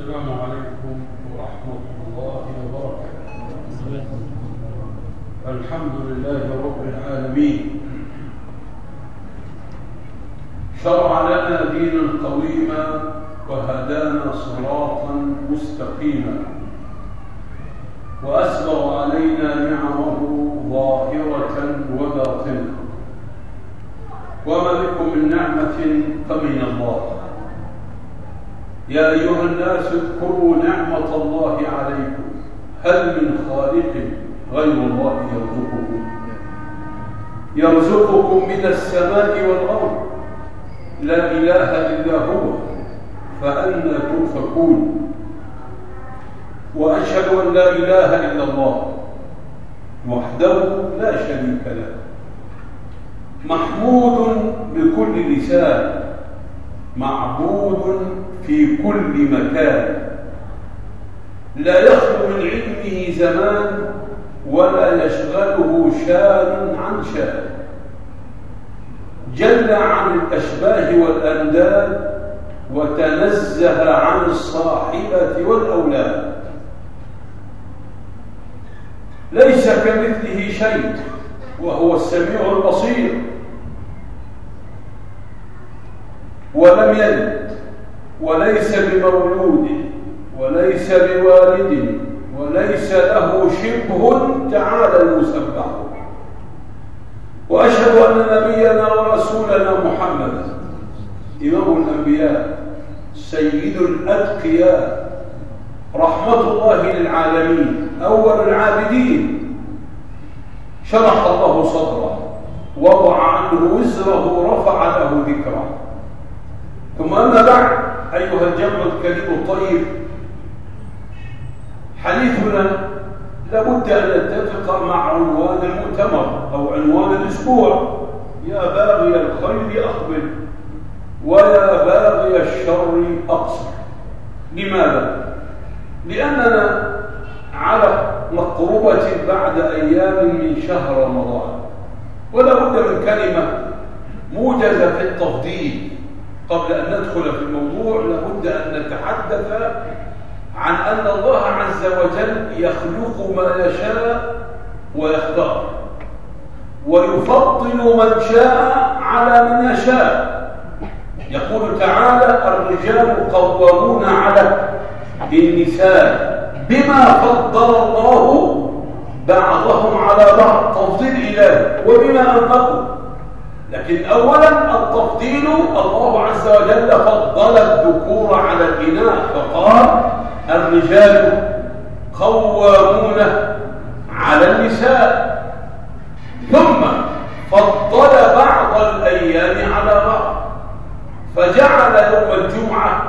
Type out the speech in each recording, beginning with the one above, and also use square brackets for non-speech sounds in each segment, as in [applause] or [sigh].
السلام عليكم ورحمة الله وبركاته. الحمد لله رب العالمين. شرع لنا دينا قويما وهدانا صراطا مستقيما. وأسبغ علينا نعمه ظاهرة وباطنة. وما بكم من نعمة فمن الله. يا أيها الناس اذكروا نعمة الله عليكم. هل من خالق غير الله يرزقكم؟ يرزقكم من السماء والأرض. لا إله إلا هو فأنا تؤفكون وأشهد أن لا إله إلا الله وحده لا شريك له. محمود بكل لسان معبود في كل مكان. لا يخلو من علمه زمان ولا يشغله شان عن شان جل عن الأشباه والأنداد وتنزه عن الصاحبة والأولاد. ليس كمثله شيء وهو السميع البصير. ولم يلد. وليس بمولود وليس بوالد وليس له شبه تعالى المسبح. وأشهد أن نبينا ورسولنا محمد إمام الأنبياء سيد الأتقياء رحمة الله للعالمين أول العابدين. شرح الله صدره وضع عنه وزره رفع له ذكره. ثم أما بعد أيها الجمع الكريم الطيب. حديثنا لابد أن نتفق مع عنوان المؤتمر أو عنوان الأسبوع. يا باغي الخير أقبل ويا باغي الشر أقصر. لماذا؟ لأننا على مقربة بعد أيام من شهر رمضان. ولا بد من كلمة موجزة في التفضيل. قبل أن ندخل في الموضوع لابد أن نتحدث عن أن الله عز وجل يخلق ما يشاء ويختار ويفضل من شاء على من يشاء. يقول تعالى الرجال قوامون على النساء بما فضل الله بعضهم على بعض. تفضيل إلهي وبما أنفقوا. لكن أولا التفضيل الله عز وجل فضل الذكور على الإناث فقال الرجال قوامون على النساء. ثم فضل بعض الأيام على بعض فجعل يوم الجمعة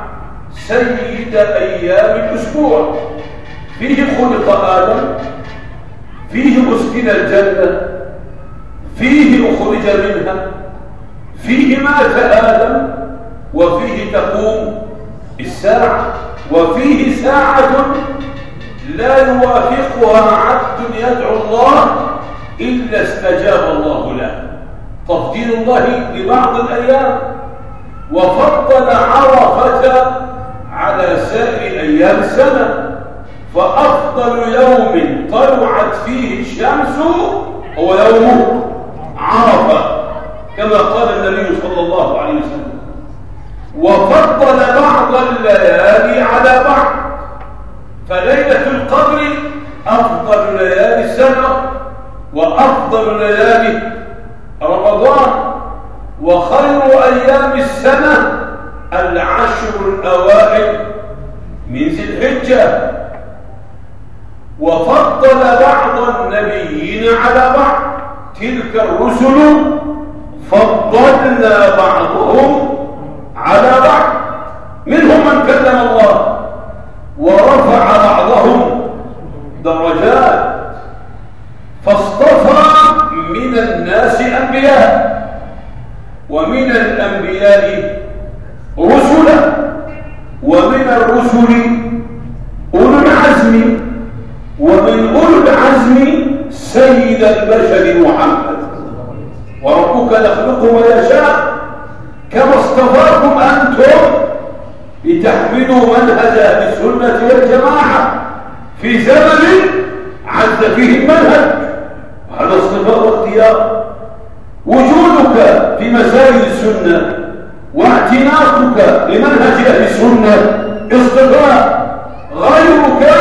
سيد أيام الأسبوع. فيه خلق آدم فيه أسكن الجنة فيه أخرج منها. فيه مات آدم وفيه تقوم الساعة وفيه ساعة لا يوافقها عبد يدعو الله إلا استجاب الله له. تفضيل الله لبعض الأيام. وفضل عرفة على سائر أيام السنة. فأفضل يوم طلعت فيه الشمس هو يوم عرفة كما قال النبي صلى الله عليه وسلم. وفضل بعض الليالي على بعض. فليلة القدر أفضل ليالي السنة وأفضل ليالي رمضان وخير أيام السنة العشر الأوائل من ذي الحجة. وفضل بعض النبيين على بعض. تلك الرسل فضلنا بعضهم على بعض. منهم من كلم الله ورفع بعضهم درجات فاصطفى من الناس أنبياء ومن الأنبياء رسلا ومن الرسل يحملوا منهج أهل السنة والجماعة في زمن عز فيه المنهج. هذا اصطفاء واختيار. وجودك في مسائل السنة واعتناقك لمنهج أهل السنة. اصطفاء. غيرك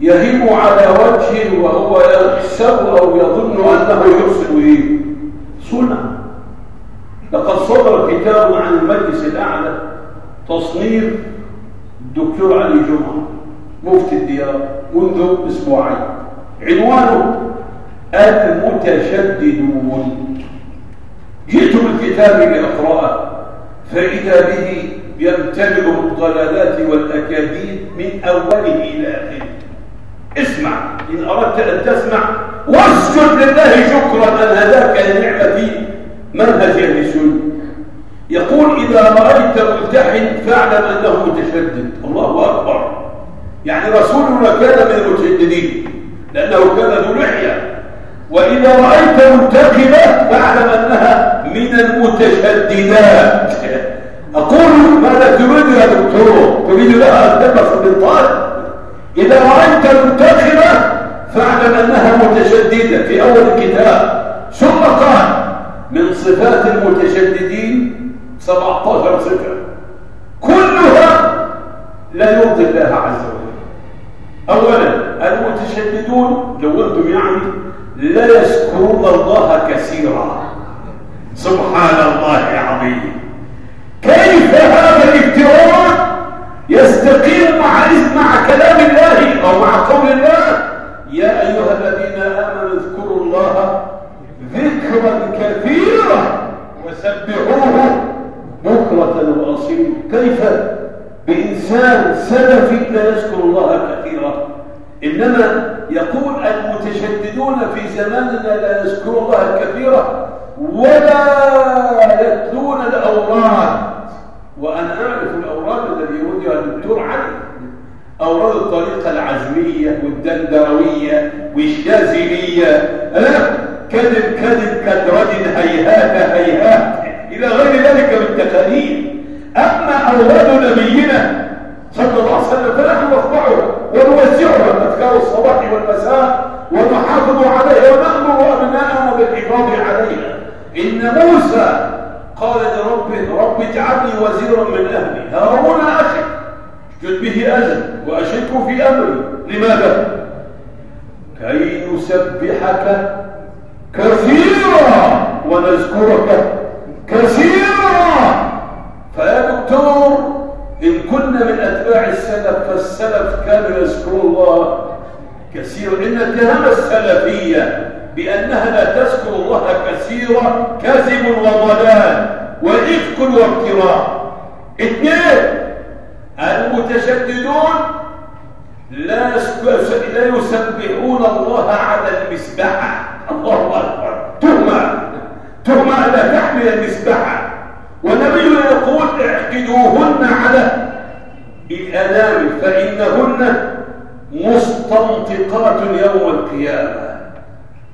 يهيم على وجهه وهو يحسب أو يظن أنه يحسن إيه سنة. لقد صدر كتاب عن المجلس الأعلى. تصنيف الدكتور علي جمعة مفتي الديار منذ أسبوعين. عنوانه المتشددون. جئت بالكتاب لأقرأه فإذا به يمتلئ بالضلالات والأكاذيب من أوله إلى آخره. اسمع إن أردت أن تسمع واسجد لله شكرا أن هداك لنعمة منهج أهل السنة يقول إذا رأيت ملتحن فاعلم أنه متشدد. الله أكبر. يعني رسولنا كان من المتشددين لأنه كان ذو لحية. وإذا رأيت منتقبة فاعلم أنها من المتشددات. [laughs] أقول ماذا تريد يا دكتور؟ تريد لها أن تبقى في إذا رأيت منتخبة فاعلم أنها متشددة في أول الكتاب. ثم قال من صفات المتشددين 17 صفة كلها لا يرضي الله عز وجل. أولا المتشددون لو أنتم يعني لا يذكرون الله كثيرا. سبحان الله العظيم. كيف هذا الافتراء يستقيم مع مع كلام الله أو مع قول الله؟ يا أيها الذين آمنوا اذكروا الله ذكرا كثيرا وسبحوه. بكرة وأصيل. كيف؟ بإنسان سلفي لا يذكر الله كثيرا. إنما يقول المتشددون في زماننا لا يذكرون الله كثيرا. ولا يتلون الأوراد. وأنا أعرف الأوراد الذي وجه الدكتور علي أوراد الطريقة العزمية والدندروية والشاذلية؟ كذب كذب كدرج هيهات هيهات. إلى غير ذلك من التقاليد أما أوراد نبينا صلى الله عليه وسلم فنحن نخضعها ونوزعها أذكار الصباح والمساء ونحافظ عليها ونأمر أبناءنا بالحفاظ عليها إن موسى قال لربه رب اجعلني وزيرا من أهلي. هارون أخي جد به أزل وأشركه في أمري. لماذا؟ كي نسبحك كثيرا ونذكرك. كثيرا فيا دكتور إن كنا من أتباع السلف فالسلف كانوا يذكرون الله. كثيرا إن اتهام السلفية بأنها لا تذكر الله كثيرا كذب وضلال وإفك وافتراء. اثنين المتشددون لا لا يسبحون الله على المسبحة. الله أكبر. تهمة. تهمة لا تحمل المسبحة ونبينا يقول اعقدوهن على الأنام فإنهن مستنطقات يوم القيامة.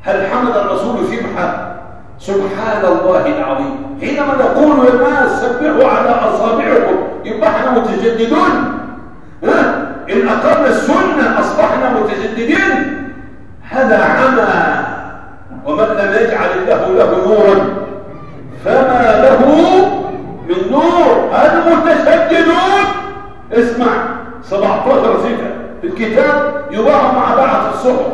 هل حمد الرسول سبحة سبحان الله العظيم؟ حينما نقول للناس سبحوا على أصابعكم يبقى متجددون. ها؟ إن أقرنا السنة أصبحنا متجددين. هذا عمى. ومن لم يجعل الله له نورا فما له من نور. المتشددون اسمع 17 صفة في الكتاب يضع مع بعض الصحف.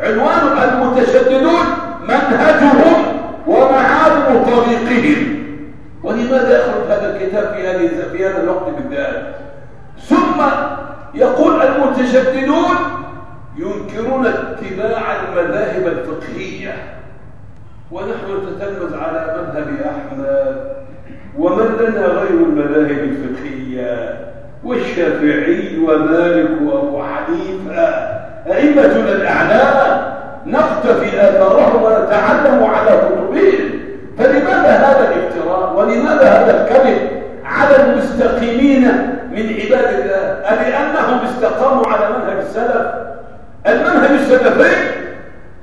عنوان المتشددون منهجهم ومعالم طريقهم. ولماذا يخرج هذا الكتاب في هذه في هذا الوقت بالذات؟ ثم يقول المتشددون ينكرون اتباع المذاهب الفقهية. ونحن نتتلمذ على مذهب أحمد ومن لنا غير المذاهب الفقهية والشافعي ومالك وأبو حنيفة. أئمتنا الأعلام نقتفي آثارهم ونتعلم على كتبهم. فلماذا هذا الافتراء؟ ولماذا هذا الكذب على المستقيمين من عباد الله؟ ألأنهم استقاموا على منهج السلف؟ المنهج السلفي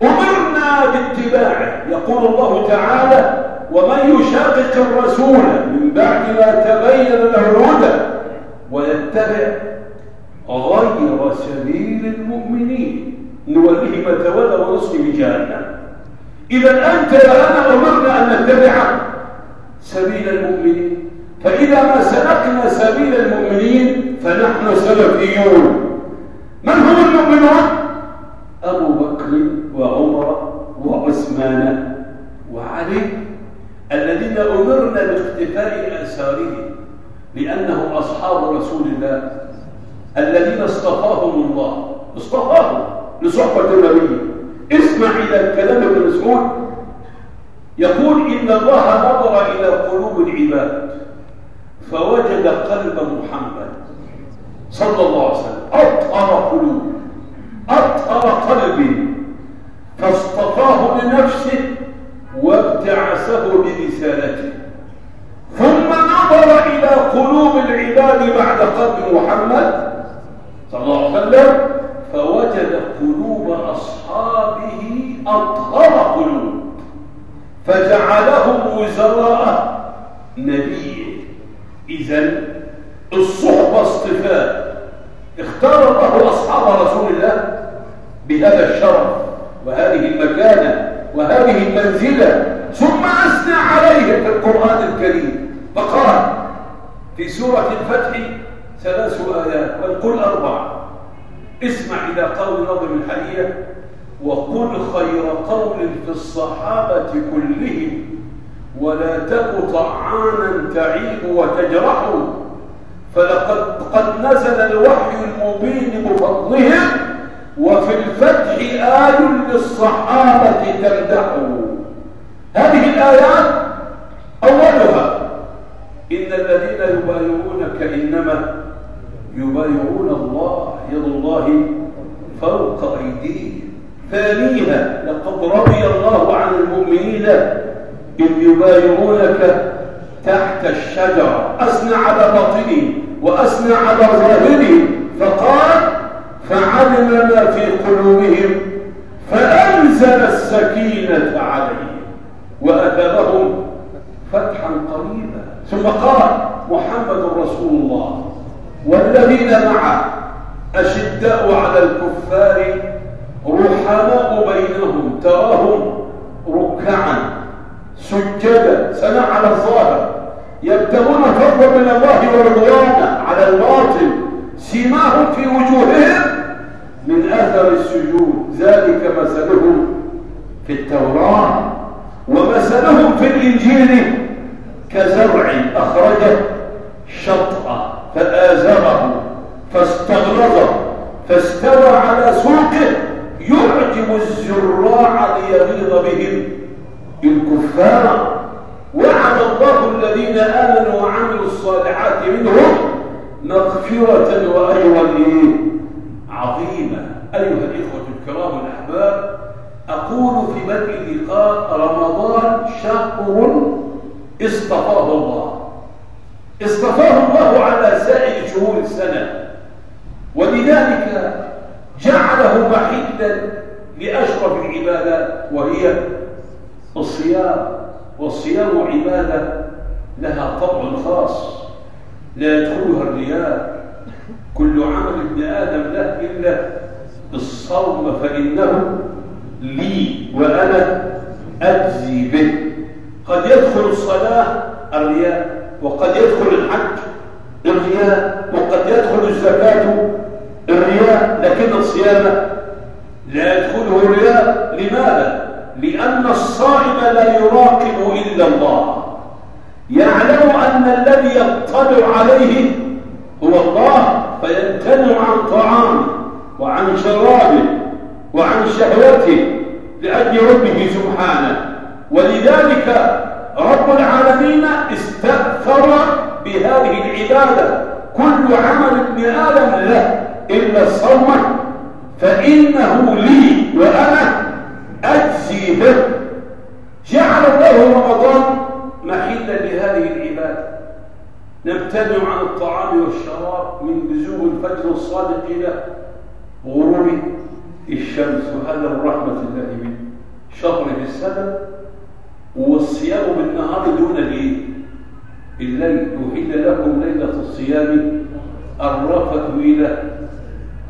أمرنا باتباعه. يقول الله تعالى ومن يشاقق الرسول من بعد ما تبين له الهدى ويتبع غير سبيل المؤمنين. نوليه ما تولى ونصله جهنم. إذا أنت وأنا أمرنا أن نتبع سبيل المؤمنين. فإذا ما سلكنا سبيل المؤمنين فنحن سلفيون. من هم المؤمنون؟ أبو بكر وعمر وعثمان وعلي الذين أمرنا باختفاء آثارهم لأنهم أصحاب رسول الله الذين اصطفاهم الله. اصطفاهم. لصحبة النبي اسمع إلى كلام ابن مسعود. يقول إن الله نظر إلى قلوب العباد فوجد قلب محمد صلى الله عليه وسلم. أطهر قلوب. أطهر قلب فاصطفاه لنفسه وابتعثه برسالته ثم نظر إلى قلوب العباد بعد قلب محمد صلى الله عليه وسلم فوجد قلوب أصحابه أطهر قلوب. فجعلهم وزراء نبيه. إذا الصحبة اصطفاء. اختار الله أصحاب رسول الله بهذا الشرف وهذه المكانة وهذه المنزلة ثم أثنى عليه في القرآن الكريم فقال في سورة الفتح ثلاث آيات والقل أربع اسمع إلى قول نظم الحقيقة وقل خير قول في الصحابة كلهم ولا تك طعانا تعيب وتجرح فلقد قد نزل الوحي المبين بفضلهم وفي الفتح آي للصحابة تمدح هذه الآيات أولها إن الذين يبايعونك إنما يبايعون الله يد الله فوق أيديهم. ثانيها لقد رضي الله عن المؤمنين إذ يبايعونك تحت الشجرة. أثنى على باطنه وأثنى على فقال فعلم ما في قلوبهم فأنزل السكينة عليهم وأثابهم فتحا قريبا. ثم قال محمد رسول الله والذين معه أشداء على الكفار رحماء بينهم تراهم ركعا. سجدا سنة على الظاهر. يبتغون فضلا من الله ورضوانا على الباطل سيماهم في وجوههم من أثر السجود. ذلك مثلهم في التوراة ومثلهم في الإنجيل. كزرع أخرجه شطأ فآزره فاستغلظه فاستوى على سوقه. يعجب الزراع ليغيظ بهم. الكفار وعد الله الذين آمنوا وعملوا الصالحات منهم مغفرة وأجرا عظيما. أيها الإخوة الكرام الأحباب أقول في بدء لقاء رمضان شهر اصطفاه الله. اصطفاه الله على سائر شهور السنة. ولذلك جعله محلا لأشرف العبادات وهي الصيام والصيام عبادة لها طبع خاص. لا يدخلها الرياء كل عمل ابن آدم له إلا الصوم فإنه لي وأنا أجزي به. قد يدخل الصلاة الرياء وقد يدخل الحج الرياء وقد يدخل الزكاة الرياء لكن الصيام لا يدخله الرياء. لماذا؟ لأن الصائم لا يراقب إلا الله. يعلم أن الذي يطلع عليه هو الله فيمتنع عن طعامه وعن شرابه وعن شهوته لأجل ربه سبحانه. ولذلك رب العالمين استأثر بهذه العبادة. كل عمل ابن آدم له إلا الصوم فإنه لي وأنا أجزي به. جعل الله رمضان محلا لهذه العبادة نمتنع عن الطعام والشراب من بزوغ الفجر الصادق إلى غروب الشمس. وهذا من رحمة الله من شهر في السنة والصيام بالنهار دون الايه الليل أحل لكم ليلة الصيام. الرفث إلى.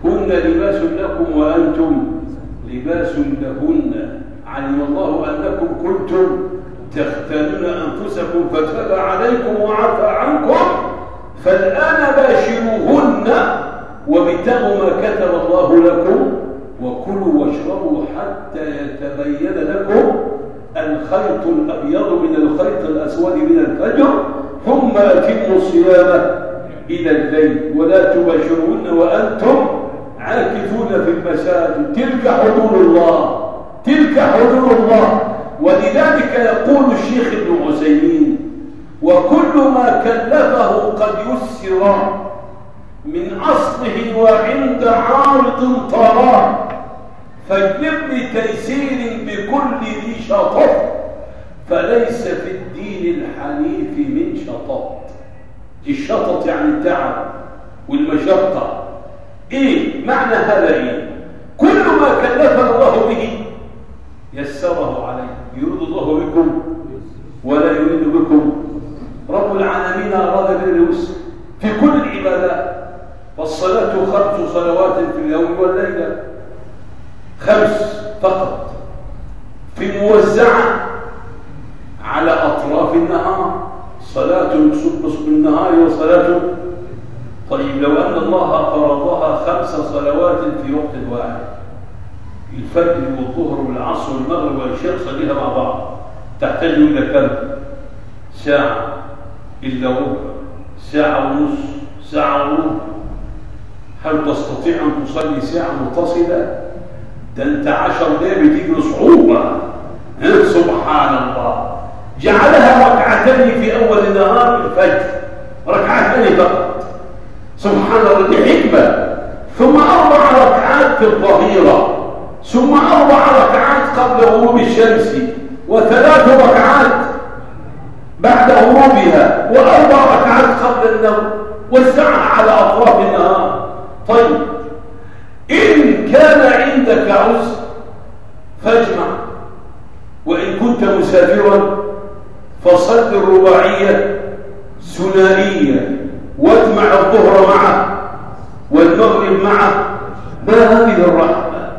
هن لباس لكم وأنتم لباس لهن. علم الله أنكم كنتم تختانون أنفسكم فتاب عليكم وعفى عنكم. فالآن باشروهن وابتغوا ما كتب الله لكم وكلوا واشربوا حتى يتبين لكم الخيط الأبيض من الخيط الأسود من الفجر. ثم أتموا الصيام إلى الليل ولا تباشرون وأنتم عاكفون في المساجد تلك حدود الله. تلك حدود الله. ولذلك يقول الشيخ ابن عثيمين وكل ما كلفه قد يسر من أصله وعند عارض طراه فاجلب لتيسير بكل ذي شطط فليس في الدين الحنيف من شطط. الشطط يعني التعب والمشقة. إيه معنى هذا إيه؟ كل ما كلفنا الله به يسره عليه يريد الله بكم ولا يريد بكم. رب العالمين أراد باليسر في كل العبادات. والصلاة خمس صلوات في اليوم والليلة. خمس فقط. في موزعة على أطراف النهار. صلاة تصب بالنهار وصلاة طيب لو أن الله فرضها خمس صلوات في وقت واحد الفجر والظهر والعصر والمغرب والعشاء صليها مع بعض تحتاج إلى كم؟ ساعة إلا ربع ساعة ونص ساعة وربع. هل تستطيع أن تصلي ساعة متصلة؟ ده أنت عشر دقايق بتيجي صعوبة. سبحان الله. جعلها ركعتين في أول النهار الفجر. ركعتين فقط. سبحان الله دي حكمة. ثم أربع ركعات في الظهيرة. ثم أربع ركعات قبل غروب الشمس. وثلاث ركعات بعد غروبها. وأربع ركعات قبل النوم. وسعها على أطراف النهار. طيب. إن كان عندك عسر فاجمع. وإن كنت مسافرا فصل الرباعية ثنائية. واجمع الظهر معه والمغرب معه. ما هذه الرحمة؟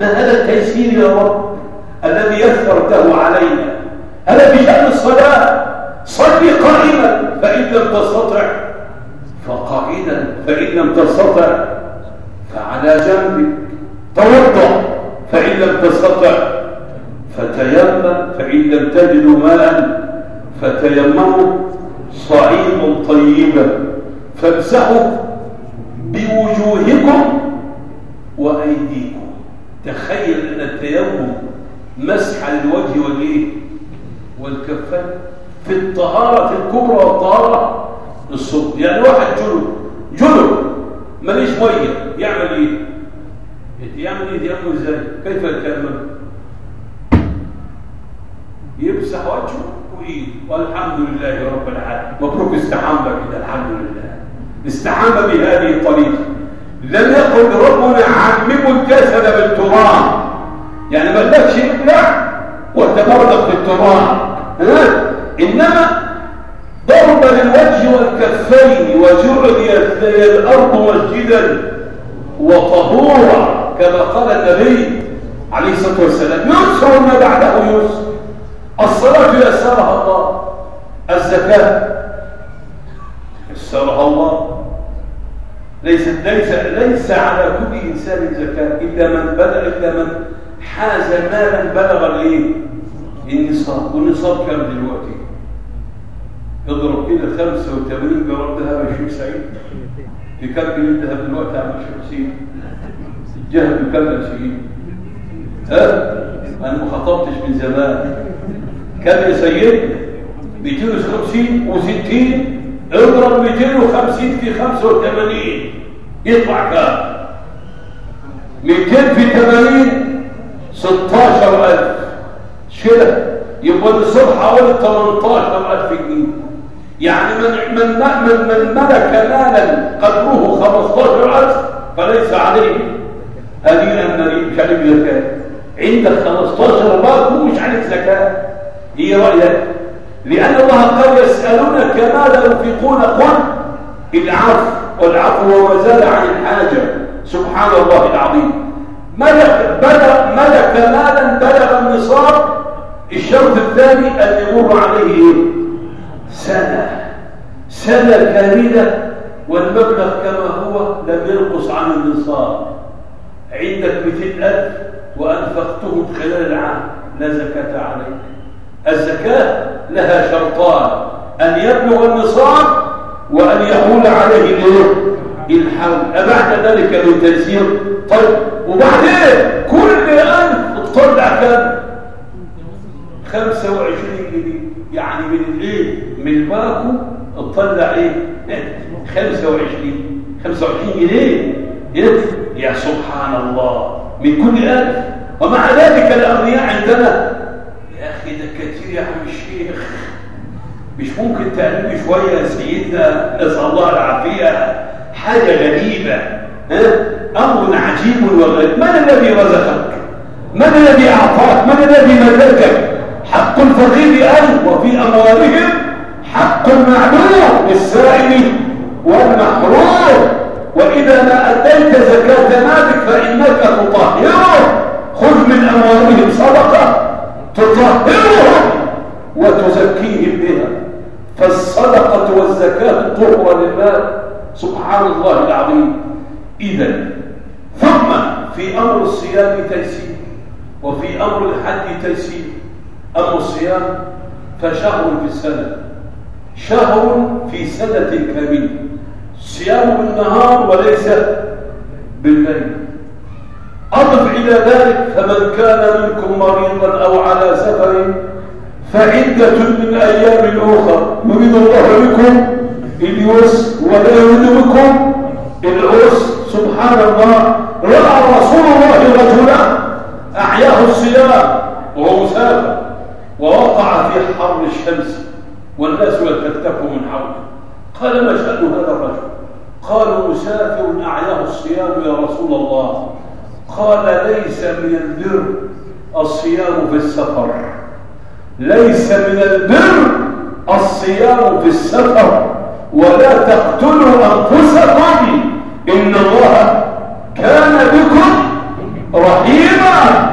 ما هذا التيسير يا رب الذي يسرته علينا؟ هذا في شأن الصلاة. صل قائما. فإن لم تستطع فقائدا. فإن لم تستطع فعلى جنبك. توضأ. فإن لم تستطع فتيمم. فإن لم تجدوا ماء فتيمموا صعيدا طيبا. فامسحوا بوجوهكم وأيديكم. تخيل أن التيمم مسح الوجه والإيه؟ والكفين في الطهارة الكبرى والطهارة الصغرى يعني واحد جنب جنب ماليش مية. يعمل إيه؟ يعمل إيه؟ يعمل إزاي؟ كيف يتيمم يمسح وجهه وإيده. والحمد لله رب العالمين. مبروك استحمى كده الحمد لله. استحمى بهذه الطريقة. لم يقل ربنا عمموا الجسد بالتراب. يعني ما لكش ابلع وتبرد في التراب. إنما ضرب للوجه والكفين وجعل الأرض مسجدا وطهورا كما قال النبي عليه الصلاة والسلام. يسر ما بعده يسر. الصلاة يسرها الله الزكاة. يسرها الله. ليس ليس ليس على كل إنسان زكاة. إلا من بلغ إلا من حاز مالا بلغ الايه النصاب. والنصاب كم دلوقتي. اضرب كده 85 جرام ذهب يا شيخ سعيد. بكم جنيه الذهب دلوقتي يا عم الشيخ حسين الجهل بكم يا سيدي ها؟ أنا ما خطبتش من زمان. كم يا سيد 250 و60 اضرب 250 في 85 يطلع كام 200 في 80 16000 كده يبقى النصاب حوالي 18000 جنيه. يعني من من من من ملك مالا قدره 15000 فليس عليه. أن مش عليك زكاة. عندك 15 باك مش عليك زكاة. هي رأيك. لأن الله قال يسألونك ماذا ينفقون قل العفو والعفو وما زال عن الحاجة. سبحان الله العظيم. ملك بلغ ملك مالا بلغ النصاب. الشرط الثاني أن يمر عليه سنة. سنة كاملة والمبلغ كما هو لم ينقص عن النصاب. عندك 200000 وأنفقتهم خلال العام لا زكاة عليك. الزكاة لها شرطان أن يبلغ النصاب وأن يحول عليه الحول أبعد ذلك للتيسير طيب وبعدين كل ألف تطلع كم؟ 25 جنيه. يعني من الايه من الباكو تطلع إيه 25 25 جنيه. يا سبحان الله من كل ألف. ومع ذلك الأغنياء عندنا يا أخي ده كثير يا عم الشيخ مش ممكن تعلمي شوية يا سيدنا نسأل الله العافية حاجة غريبة ها؟ أمر عجيب وغريب. من الذي رزقك؟ من الذي أعطاك؟ من الذي ملكك؟ حق الفقير أنت وفي أموالهم حق معلوم للسائل والمحروم. وإذا ما أديت زكاة مالك فإنك تطهره خذ من أموالهم صدقة. تطهرهم وتزكيهم بها. فالصدقة والزكاة طهر لله. سبحان الله العظيم. إذا ثم في أمر الصيام تيسير وفي أمر الحج تيسير. أمر الصيام فشهر في السنة. شهر في سنة كاملة صيام بالنهار وليس بالليل. أضف إلى ذلك فمن كان منكم مريضا أو على سفر فعدة من أيام أخرى يريد الله بكم اليسر ولا يريد بكم العسر سبحان الله. رأى رسول الله رجلا أحياه الصيام وهو مسافر ووقع في حر الشمس والناس يتكتف من حوله. قال ما شأن هذا الرجل؟ قالوا مسافر أعياه الصيام يا رسول الله. قال ليس من البر الصيام في السفر. ليس من البر الصيام في السفر. ولا تقتلوا أنفسكم. إن الله كان بكم رحيما.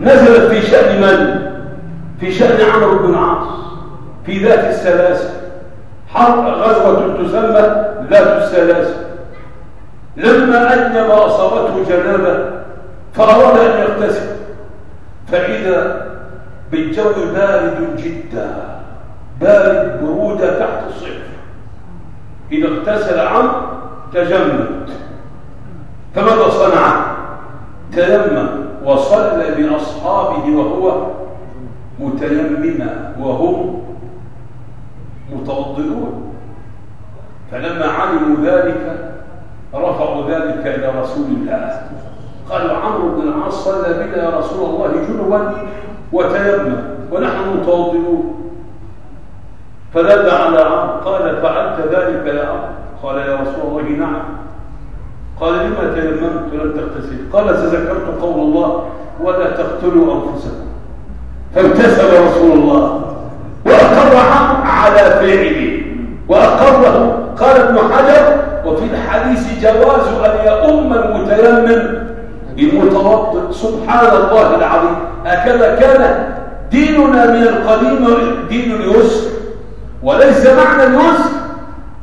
نزلت في شأن من؟ في شأن عمرو بن العاص في ذات السلاسل. حرب غزوة تسمى ذات السلاسل. لما أنم أصابته جنابة فأراد أن يغتسل. فإذا بالجو بارد جدا بارد برودة تحت الصفر. إذا اغتسل عمرو تجمد. فماذا صنع؟ تيمم وصلى بأصحابه وهو متيمما وهم متوضئون. فلما علموا ذلك رفعوا ذلك إلى رسول الله. قالوا عمرو بن العاص صلى بنا يا رسول الله جنبا وتيمم ونحن متوضئون فدل على عمرو قال فعلت ذلك يا عمرو؟ قال يا رسول الله نعم. قال لما تيممت ولم تغتسل؟ قال تذكرت قول الله ولا تقتلوا أنفسكم. فابتسم رسول الله وأقر عمرو على فعله. وأقره قال ابن حجر وفي الحديث جواز أن يؤم المتيمم المتوضئ سبحان الله العظيم هكذا كان ديننا من القديم دين اليسر. وليس معنى اليسر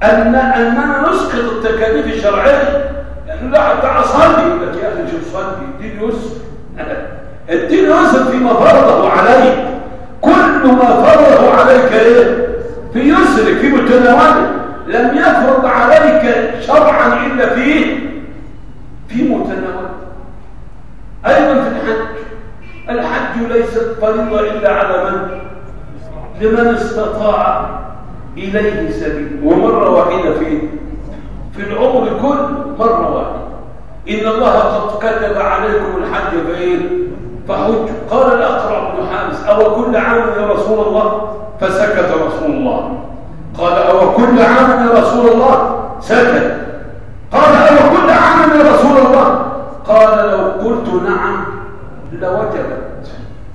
أن أننا نسقط التكاليف الشرعية لأنه لا تعال صلي لك يا أخي شوف صلي الدين يسر. الدين يسر فيما فرضه عليك. كل ما فرضه عليك إيه؟ في يسرك في متناولك لم يفرض عليك شرعا إلا فيه في متناولك أيضا في الحج. الحج ليست فريضة إلا على من؟ لمن استطاع إليه سبيل. ومرة واحدة في في العمر كل مرة واحدة. إن الله قد كتب عليكم الحج فإيه فحج. قال الأقرع بن حارس أو كل عام يا رسول الله؟ فسكت رسول الله. قال أو كل عام يا رسول الله؟ سكت. قال أو كل عام يا رسول الله؟ قال لو قلت نعم لوجبت.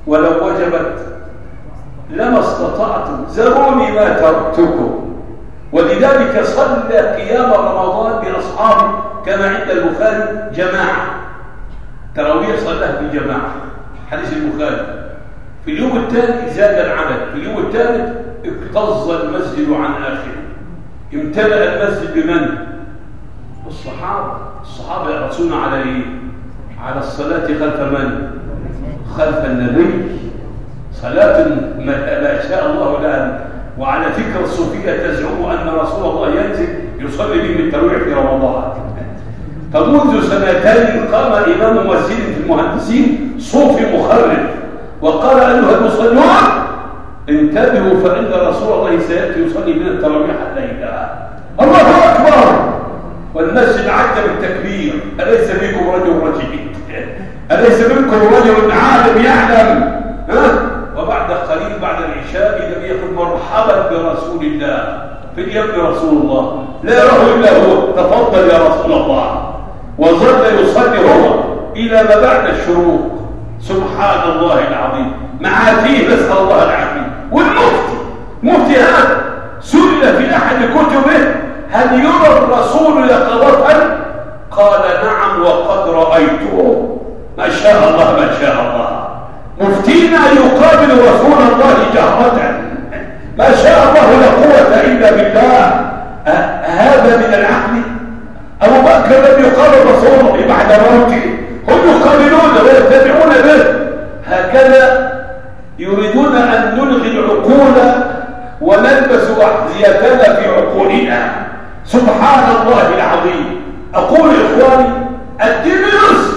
ولو وجبت لما استطعتم. ذروني ما تركتكم. ولذلك صلى قيام رمضان بأصحابه كما عند البخاري جماعة. تراويح صلاة بجماعة حديث البخاري. في اليوم الثاني زاد العدد في اليوم الثالث اكتظ المسجد عن آخره. امتلأ المسجد بمن؟ الصحابة الصحابة يرسون على إيه؟ على الصلاة خلف من؟ خلف النبي. صلاة ما شاء الله لها وعلى فكرة الصوفية تزعم أن رسول الله ينزل يصلي بهم الترويح في رمضان. فمنذ سنتين قام إمام مسجد في المهندسين صوفي مخرف وقال أيها المصلون انتبهوا فإن رسول الله سيأتي يصلي من التراويح الليلة. الله أكبر! والمسجد عد بالتكبير أليس بكم رجل رشيد أليس منكم رجل عالم يعلم؟ ها؟ وبعد قليل بعد العشاء لم يقل مرحبا برسول الله. في اليم رسول الله. لا يراه إلا هو. تفضل يا رسول الله. وظل يصلي هو إلى ما بعد الشروق. سبحان الله العظيم. معاتيه نسأل الله العافية. والمفتي. مفتي هذا. سئل في أحد كتبه هل يرى الرسول يقظة قال نعم وقد رأيته. ما شاء الله ما شاء الله. مفتينا يقابل رسول الله جهرة. ما شاء الله لا قوة إلا بالله. هذا من العقل. أبو بكر لم يقابل رسول الله بعد موته هم يقابلون ويتبعون به هكذا يريدون أن نلغي العقول ونلبس أحذيتنا في عقولنا. سبحان الله العظيم. أقول إخواني الدين يسر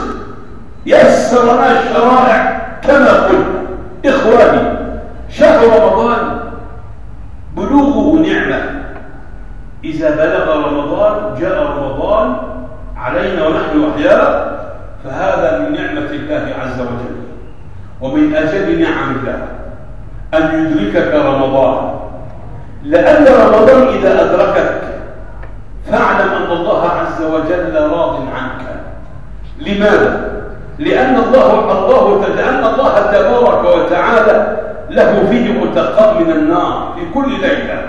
يسر لنا الشرائع كما قلنا. إخواني شهر رمضان بلوغه نعمة. إذا بلغ رمضان جاء رمضان علينا ونحن أحياء فهذا من نعمة الله عز وجل. ومن أجل نعم الله أن يدركك رمضان. لأن رمضان إذا أدركك فاعلم أن الله عز وجل راض عنك. لماذا؟ لأن الله الله لأن الله تبارك وتعالى له فيه متقى من النار في كل ليلة.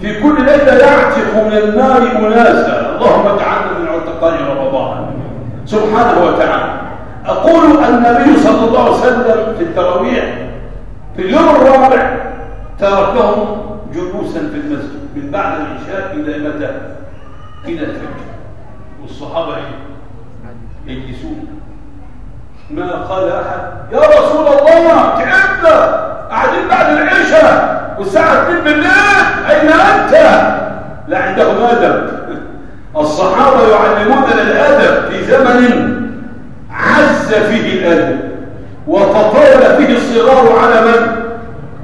في كل ليلة يعتق من النار أناسا. اللهم اجعلنا من عتقاء رمضان. سبحانه وتعالى. أقول النبي صلى الله عليه وسلم في التراويح في اليوم الرابع تركهم جلوسا في المسجد من بعد العشاء إلى متى؟ إلى الفجر. والصحابة يجلسون. ما قال أحد؟ يا رسول الله تعبنا. قاعدين بعد العشاء. والساعة 2 بالليل. أين أنت؟ لا عندهم أدب. [laughs] الصحابة يعلموننا الأدب في زمن عز فيه الأدب. وتطاول فيه الصغار على من؟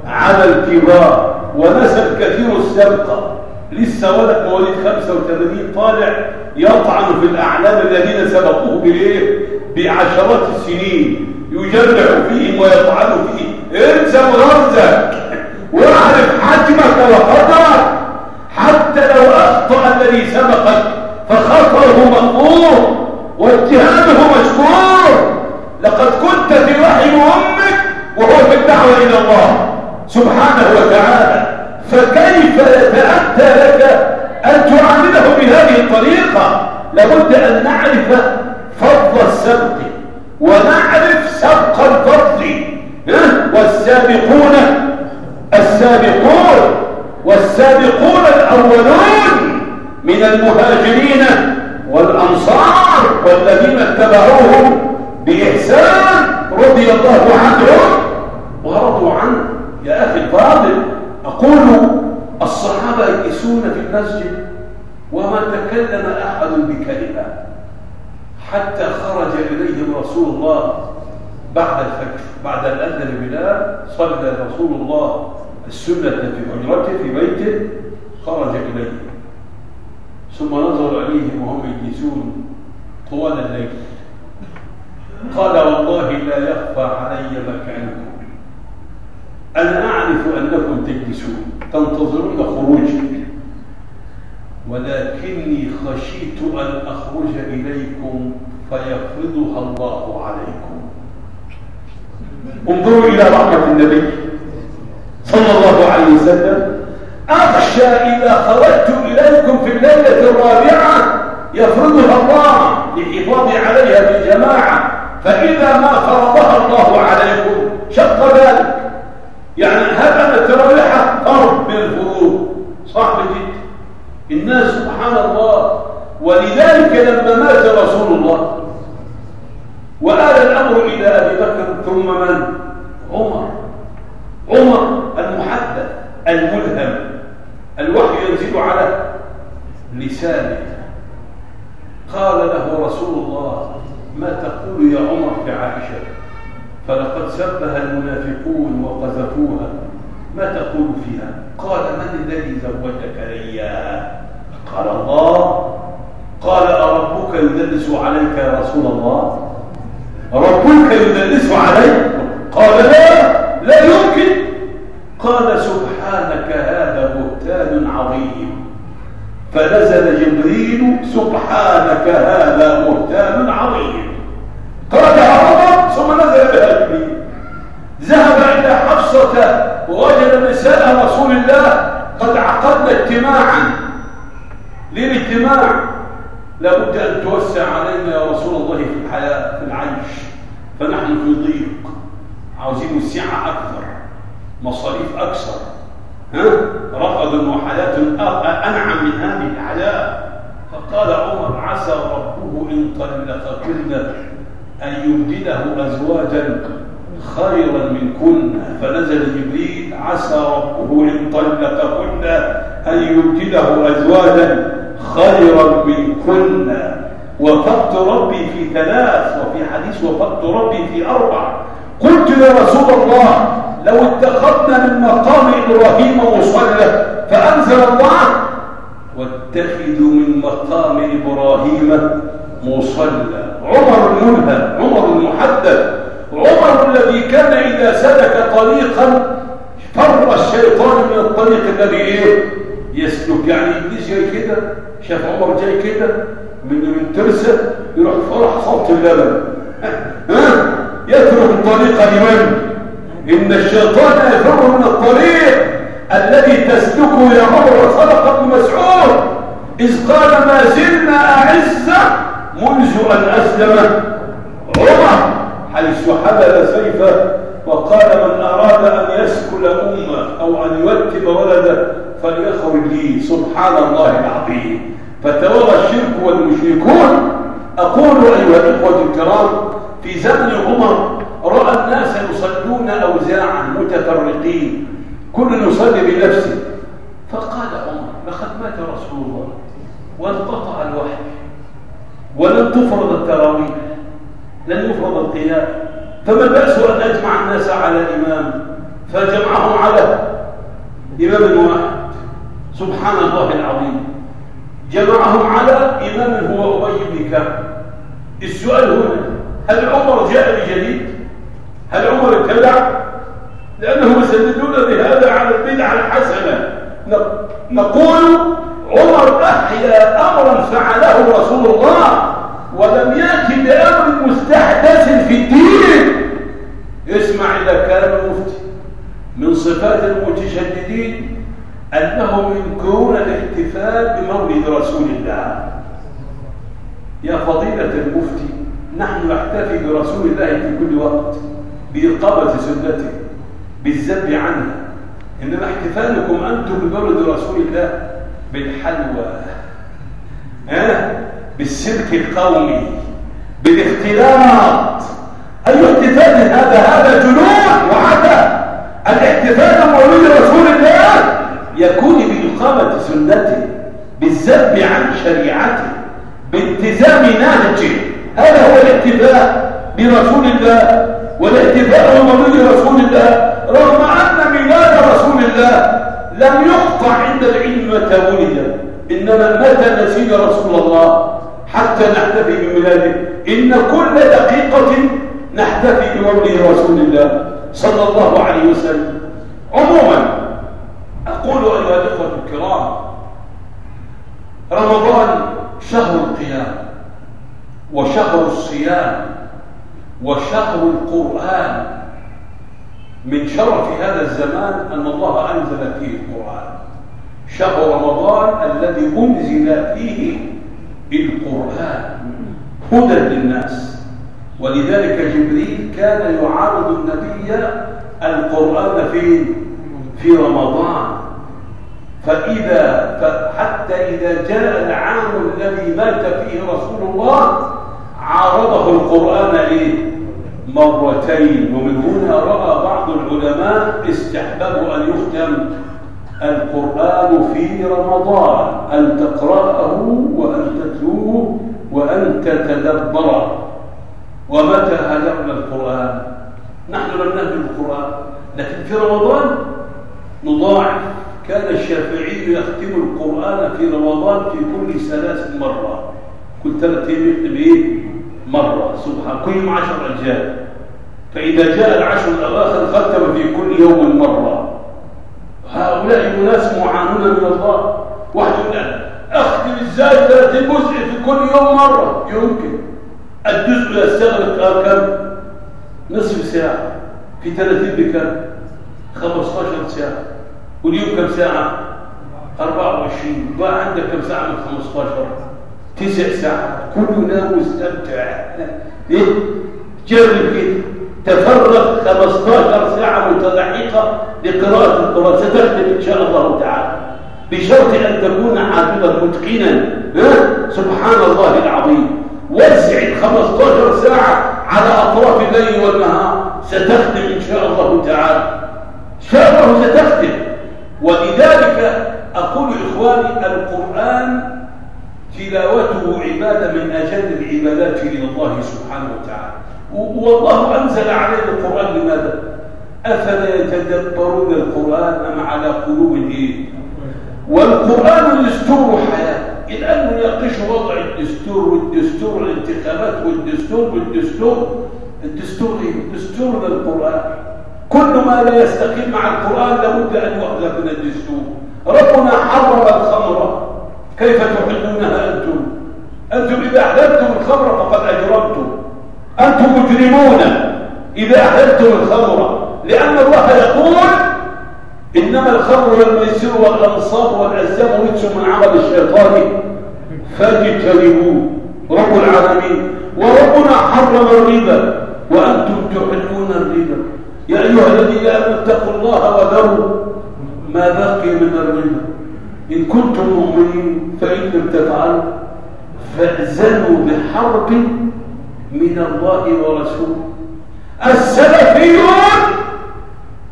على الكبار. ونسى كثير السبقة لسه ولد مواليد 85 طالع يطعن في الأعلام الذين سبقوه بإيه؟ بعشرات السنين. يجرع فيهم ويطعن فيه الزم رمزك واعرف حجمك وقدرك. حتى لو أخطأ الذي سبقك فخطره مغفور واتهامه مشكور. لقد كنت في رحم أمك وهو في الدعوة إلى الله سبحانه وتعالى. فكيف يتأتى لك أن تعامله بهذه الطريقة؟ لابد أن نعرف فضل السبق ونعرف سبق الفضل. والسابقون السابقون والسابقون الأولون من المهاجرين والأنصار والذين اتبعوهم بإحسان رضي الله عنهم. ورضوا عنه. يا أخي الفاضل. أقول الصحابة يجلسون في المسجد وما تكلم أحد بكلمة حتى خرج إليهم رسول الله بعد الفجر بعد أن أذن بلال صلى رسول الله السنة في حجرته في بيته خرج إليهم ثم نظر عليهم وهم يجلسون طوال الليل. قال والله لا يخفى علي مكانكم. أنا أعرف أنكم تجلسون تنتظرون خروجي. ولكني خشيت أن أخرج إليكم فيفرضها الله عليكم. انظروا إلى رحمة النبي صلى الله عليه وسلم. أخشى إذا خرجت إليكم في الليلة الرابعة يفرضها الله للحفاظ عليها بالجماعة. فإذا ما فرضها الله عليكم شق ذلك. يعني أن التراويح فرض من الفروض صعب جدا الناس سبحان الله ولذلك لما مات رسول الله وآل الأمر إلى أبي بكر ثم من؟ عمر. عمر المحدث الملهم. الوحي ينزل على لسانه. قال له رسول الله ما تقول يا عمر في عائشة؟ فلقد سبها المنافقون وقذفوها. ما تقول فيها؟ قال من الذي زوجك إياها قال الله. قال أربك يدلس عليك يا رسول الله؟ ربك يدلس عليك؟ قال لا لا يمكن. قال سبحانك هذا بهتان عظيم. فنزل جبريل سبحانك هذا بهتان عظيم. عمر ثم نزل جبريل ذهب إلى حفصة ووجد نساء رسول الله قد عقدنا اجتماعا. للاجتماع لابد أن توسع علينا يا رسول الله في الحياة في العيش. فنحن في ضيق. عاوزين السعة أكثر مصاريف أكثر. ها؟ رغد وحياة أنعم من هذه الحياة. فقال عمر عسى ربه إن طلقكن أن يبدله أزواجا خيرا منكن. فنزل جبريل عسى ربه إن طلقكن أن يبدله أزواجا خيرا منكن. وفقت ربي في ثلاث وفي حديث وفقت ربي في أربع. قلت يا رسول الله لو اتخذنا من مقام إبراهيم مصلى فأنزل الله. واتخذوا من مقام إبراهيم مصلى. عمر المنهى عمر المحدث. عمر الذي كان إذا سلك طريقا فر الشيطان من الطريق الذي إيه يسلك يعني إبليس جاي كده شاف عمر جاي كده من من ترسة يروح فرح صوت اللبن ها؟ يترك الطريق لمن؟ إن الشيطان يفر من الطريق الذي تسلكه يا عمر صدق ابن مسعود. إذ قال ما زلنا أعزة منذ أن أسلم عمر حيث حبل سيفه وقال من أراد أن يسكل أمه أو أن يرتب ولده فليخرج لي. سبحان الله العظيم. فتوغى الشرك والمشركون. أقول أيها الإخوة الكرام في زمن عمر رأى الناس يصلون أوزاعا متفرقين. كل يصلي بنفسه. فقال عمر لقد مات رسول الله وانقطع الوحي. ولن تفرض التراويح لن يفرض القيام. فما البأس أن أجمع الناس على إمام؟ فجمعهم على إمام واحد. سبحان الله العظيم. جمعهم على إمام هو أبي بن كعب. السؤال هنا هل عمر جاء بجديد؟ هل عمر ابتدع؟ لأنهم يسددون بهذا على البدعة الحسنة. نقول عمر أحيا أمرا فعله رسول الله ولم يأتي بأمر مستحدث في الدين. اسمع إذا كان المفتي من صفات المتشددين أنهم ينكرون الاحتفال بمولد رسول الله. يا فضيلة المفتي نحن نحتفي برسول الله في كل وقت بإقامة سنته بالذب عنها إنما احتفالكم أنتم بمولد رسول الله. بالحلوى ها؟ بالسلك القومي بالاختلاط أي احتفال هذا هذا جنون وعتا الاحتفال بمولد رسول الله. يكون بإقامة سنته بالذب عن شريعته بالتزام نهجه هذا هو الاحتفال برسول الله. والاحتفاء بمولد رسول الله. رغم أن ميلاد رسول الله لم يقطع عند العلم متى ولد. إنما متى نسيد رسول الله حتى نحتفي بميلاده. إن كل دقيقة نحتفي بمولد رسول الله صلى الله عليه وسلم. عموما أقول أيها الإخوة الكرام رمضان شهر القيام وشهر الصيام وشهر القرآن من شرف هذا الزمان أن الله أنزل فيه القرآن. شهر رمضان الذي أنزل فيه القرآن هدى للناس. ولذلك جبريل كان يعارض النبي القرآن في في رمضان. فإذا فحتى إذا جاء العام الذي مات فيه رسول الله عارضه القرآن إيه؟ مرتين. ومن هنا رأى بعض العلماء استحباب أن يختم القرآن في رمضان. أن تقرأه وأن تتلوه وأن تتدبره ومتى هدأنا القرآن؟ نحن لم نهدم القرآن لكن في رمضان نضاعف. كان الشافعي يختم القرآن في رمضان في كل ثلاث مرة كل ثلاث يختم مرة. سبحان كل يوم عشر أجزاء فإذا جاء العشر الأواخر ختم في كل يوم مرة. هؤلاء أناس معانون من الله. واحد يقول أختم إزاي 30 جزء في كل يوم مرة. يمكن. الجزء يستغرق كم؟ نصف ساعة. في 30 بكم؟ 15 ساعة. واليوم كم ساعة؟ 24 بقى عندك كم ساعة من 15 تسع ساعات. كل نام مستمتع. إيه؟ جرب كده. تفرغ 15 ساعة متضحقة لقراءة القرآن. ستختم إن شاء الله تعالى. بشرط أن تكون عابدا متقنا. سبحان الله العظيم. وزع ال 15 ساعة على أطراف الليل والنهار. ستختم إن شاء الله تعالى. إن شاء الله ستختم. ولذلك أقول إخواني القرآن تلاوته عبادة من أجل العبادات الله سبحانه وتعالى. والله أنزل علينا القرآن لماذا؟ أفلا يتدبرون القرآن أم على قلوب إيه؟ والقرآن دستور حياة. الآن يناقش وضع الدستور والدستور الانتخابات والدستور والدستور. الدستور إيه؟ دستور للقرآن. كل ما لا يستقيم مع القرآن لابد أن يؤخذ من الدستور. ربنا حرم الخمر. كيف تحلونها أنتم؟ أنتم إذا أحللتم الخمر فقد أجرمتم. أنتم مجرمون. إذا أحللتم الخمر لأن الله يقول إنما الخمر والميسر والأنصاب والأزلام رجس من عمل الشيطان. فاجتنبوه رب العالمين. وربنا حرم الربا وأنتم تحلون الربا. يا أيها الذين آمنوا اتقوا الله وذروا ما بقي من الربا. إن كنتم مؤمنين فإن لم تفعلوا فأذنوا بحرب من الله ورسوله. السلفيون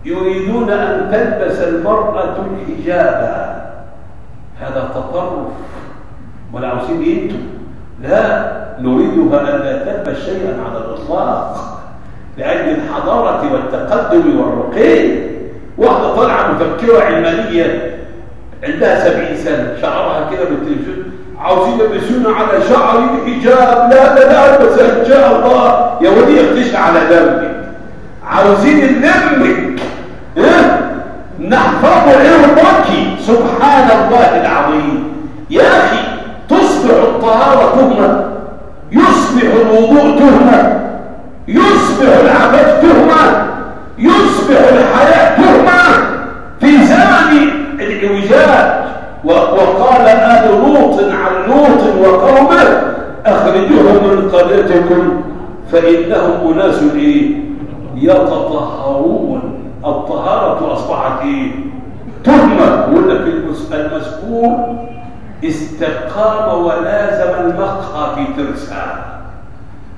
يريدون أن تلبس المرأة الحجاب. هذا تطرف. ولا عاوزين أنتم لا نريدها أن لا تلبس شيئا على الإطلاق لأجل الحضارة والتقدم والرقي. واحدة طالعة مفكرة علمانية عندها سبعين سنة شعرها كده بالتلفزيون. عاوزين يلبسونا على شعري حجاب. لا لا لا ان شاء الله يا ولي اختش على دمك عاوزين نلمك ها؟ نحفظ عرضك. سبحان الله العظيم. يا أخي تصبح الطهارة تهمة. يصبح الوضوء تهمة. يصبح العبد تهمة. يصبح الحياة تهمة. في زمن الإوجاد وقال آل لوط عن لوط وقومه أخرجوهم من قريتكم فإنهم أناس؟ يتطهرون. الطهارة أصبحت إيه؟ تهمة لك المذكور استقام ولازم المقهى في ترسان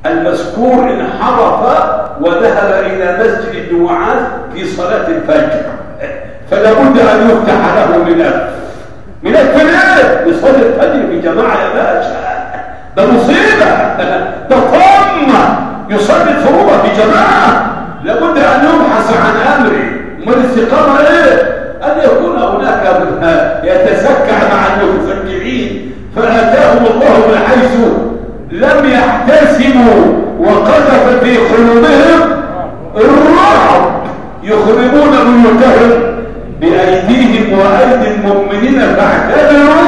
المذكور انحرف وذهب إلى مسجد النوعات في صلاة الفجر. فلا بد أن يفتح له ملف ملف ليه؟ يصلي الفجر في جماعة يا باشا. ده مصيبة ده طمة يصلي الفروضة في جماعة. لابد أن يبحث عن أمره من الاستقامة إيه؟ أن يكون هناك يتسكع مع المتفكرين فأتاهم الله من حيث لم يحتسبوا وقذف في قلوبهم الرعب. يخربون بيوتهم بأيديهم وأيدي المؤمنين. فاعتبروا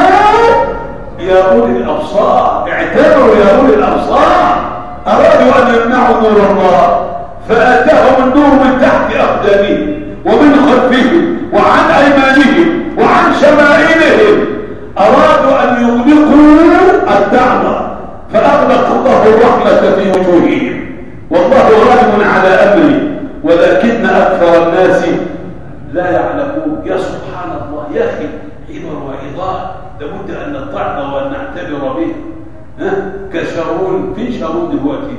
يا أولي الأبصار اعتبروا يا أولي الأبصار أرادوا أن يمنعوا نور الله فأتاهم النور من تحت أقدامهم ومن خلفهم وعن أيمانهم وعن شمائلهم أرادوا أن يغلقوا الدعوة فأغلق الله الرحمة في وجوههم والله غالب على أمره ولكن أكثر الناس لا يعلمون. يا سبحان الله يا أخي. وعظات لابد أن نتعظ وأن نعتبر به. ها؟ كشارون في شارون دلوقتي؟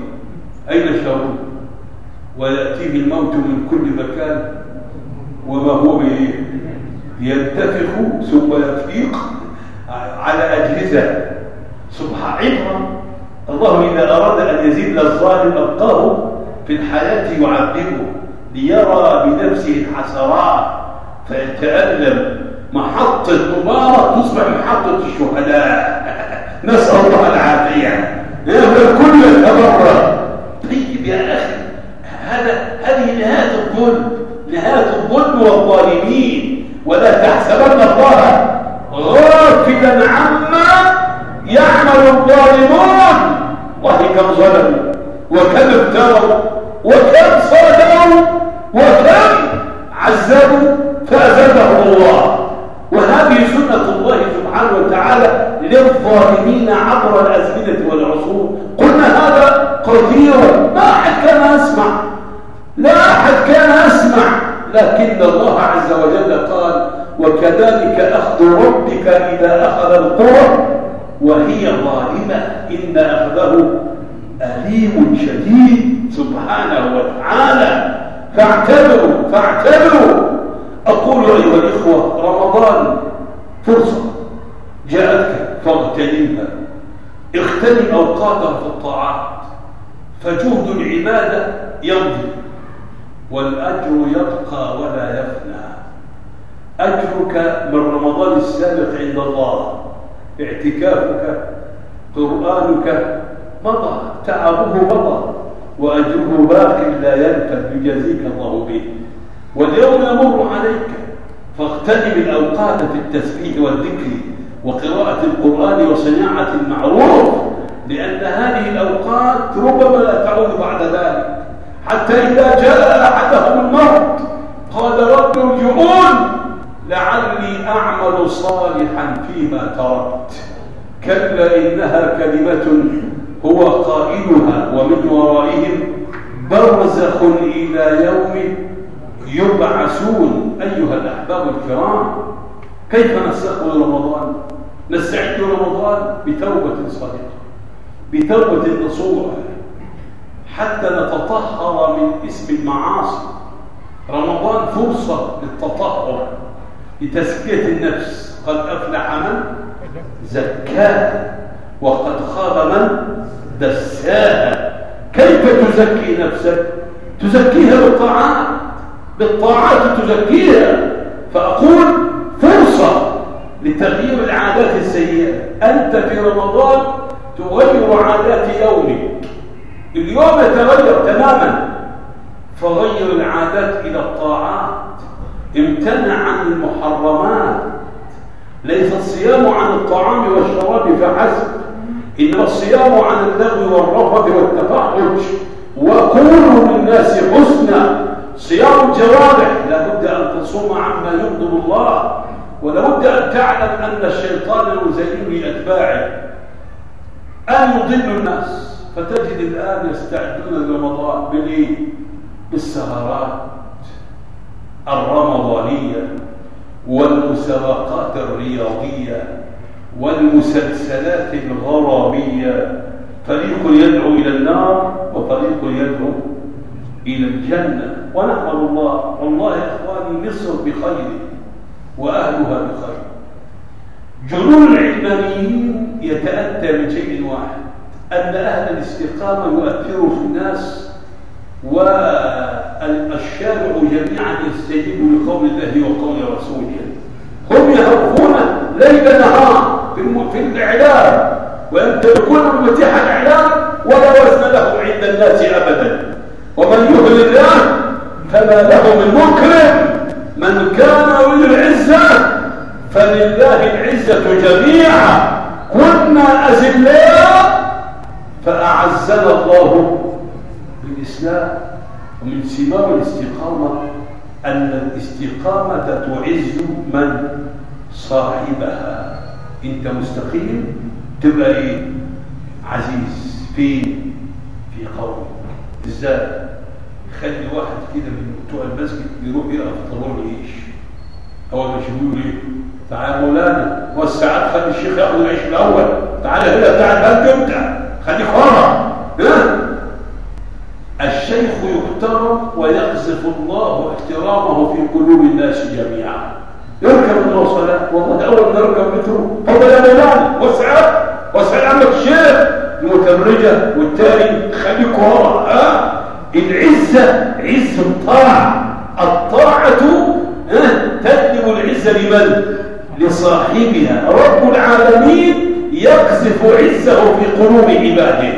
أين شارون؟ ويأتيه الموت من كل مكان. وما هو ينتفخ ثم يفيق على أجهزة سبحان عبرة الله إذا أراد أن يزيد للظالم أبقاه في الحياة يعذبه ليرى بنفسه الحسرات فيتألم. محطة مبارك تصبح محطة الشهداء. نسأل الله العافية. كل تبرر طيب يا أخي هذا هذه نهاية الظلم. نهاية الظلم والظالمين. ولا تحسبن الله غافلا عما يعمل الظالمون. والله كم ظلموا وكم افتروا وكم صدروا وكم عذبوا فأذلهم الله. وهذه سنة الله سبحانه وتعالى للظالمين عبر الأزمنة والعصور. قلنا هذا كثيرا ما أحد كان يسمع لا أحد كان يسمع لكن الله عز وجل قال وكذلك أخذ ربك إذا أخذ القرى وهي ظالمة. إن أخذه أليم شديد. سبحانه وتعالى. فاعتبروا فاعتبروا. أقول أيها الإخوة رمضان فرصة. جاءتك فاغتنمها اغتنم أوقاتها في الطاعات. فجهد العبادة يمضي والأجر يبقى ولا يفنى. أجرك من رمضان السابق عند الله. اعتكافك قرآنك مضى تعبه مضى. وأجره باق لا ينفد يجازيك الله به. واليوم يمر عليك. فاغتنم الأوقات في التسبيح والذكر وقراءة القرآن وصناعة المعروف لأن هذه الأوقات ربما لا تعود بعد ذلك. حتى إذا جاء أحدهم الموت قال رب ارجعون لعلي أعمل صالحا فيما تركت. كلا إنها كلمة هو قائلها ومن ورائهم برزخ إلى يوم يبعثون أيها الأحباب الكرام. كيف نستقبل رمضان؟ نستعد رمضان بتوبة صادقة بتوبة نصوح حتى نتطهر من اسم المعاصي. رمضان فرصة للتطهر لتزكية النفس. قد أفلح من؟ زكاها وقد خاب من؟ دساها. كيف تزكي نفسك؟ تزكيها بالطاعات بالطاعات تزكيها. فأقول فرصة لتغيير العادات السيئة. أنت في رمضان تغير عادات يومك. اليوم يتغير تماما. فغير العادات إلى الطاعات. امتنع عن المحرمات. ليس الصيام عن الطعام والشراب فحسب. إنما الصيام عن اللغو والرفض والتفحش. وقولوا للناس حسنا. صيام الجوارح لابد أن تصوم عما يغضب الله ولابد أن تعلم أن الشيطان يزين لأتباعه أن يضل الناس فتجد الآن يستعدون لرمضان بالإيه؟ بالسهرات الرمضانية والمسابقات الرياضية والمسلسلات الغرامية فريق يدعو إلى النار وفريق يدعو إلى الجنة. ونحمد الله. والله يا إخواني مصر بخير وأهلها بخير. جنون العلمانيين يتأتى من شيء واحد أن أهل الاستقامة يؤثروا في الناس والشارع جميعا يستجيب لقول الله وقول رسوله. هم يهرفون ليل نهار في الإعلام ويمتلكون مفاتيح الإعلام ولا وزن له عند الناس أبدا. ومن يهل الله فما له من مكرم من كان يريد العزة فلله العزة جميعا. كنا أزلاء فأعزنا الله بالإسلام. ومن سماو الاستقامة أن الاستقامة تعز من صاحبها. أنت مستقيم؟ تبقى إيه؟ عزيز. فين؟ في قومك. إزاي؟ خلي واحد كده من بتوع المسجد يروح يقف طابور العيش. اول ما يشوفوه إيه؟ تعال مولانا والساعات خلي الشيخ ياخد العيش الأول. تعال هنا بتاع البلد انت خليك ورا الشيخ يحترم ويقذف الله احترامه في قلوب الناس جميعا. يركب المواصلات والله اول ما يركب مترو. تفضل يا مولانا وسعت. وسعت عمك الشيخ. المتبرجه والتاني خليك ورا ها؟ العزة عز الطاعة. الطاعة تجلب العزه لمن لصاحبها. رب العالمين يقذف عزه في قلوب عباده.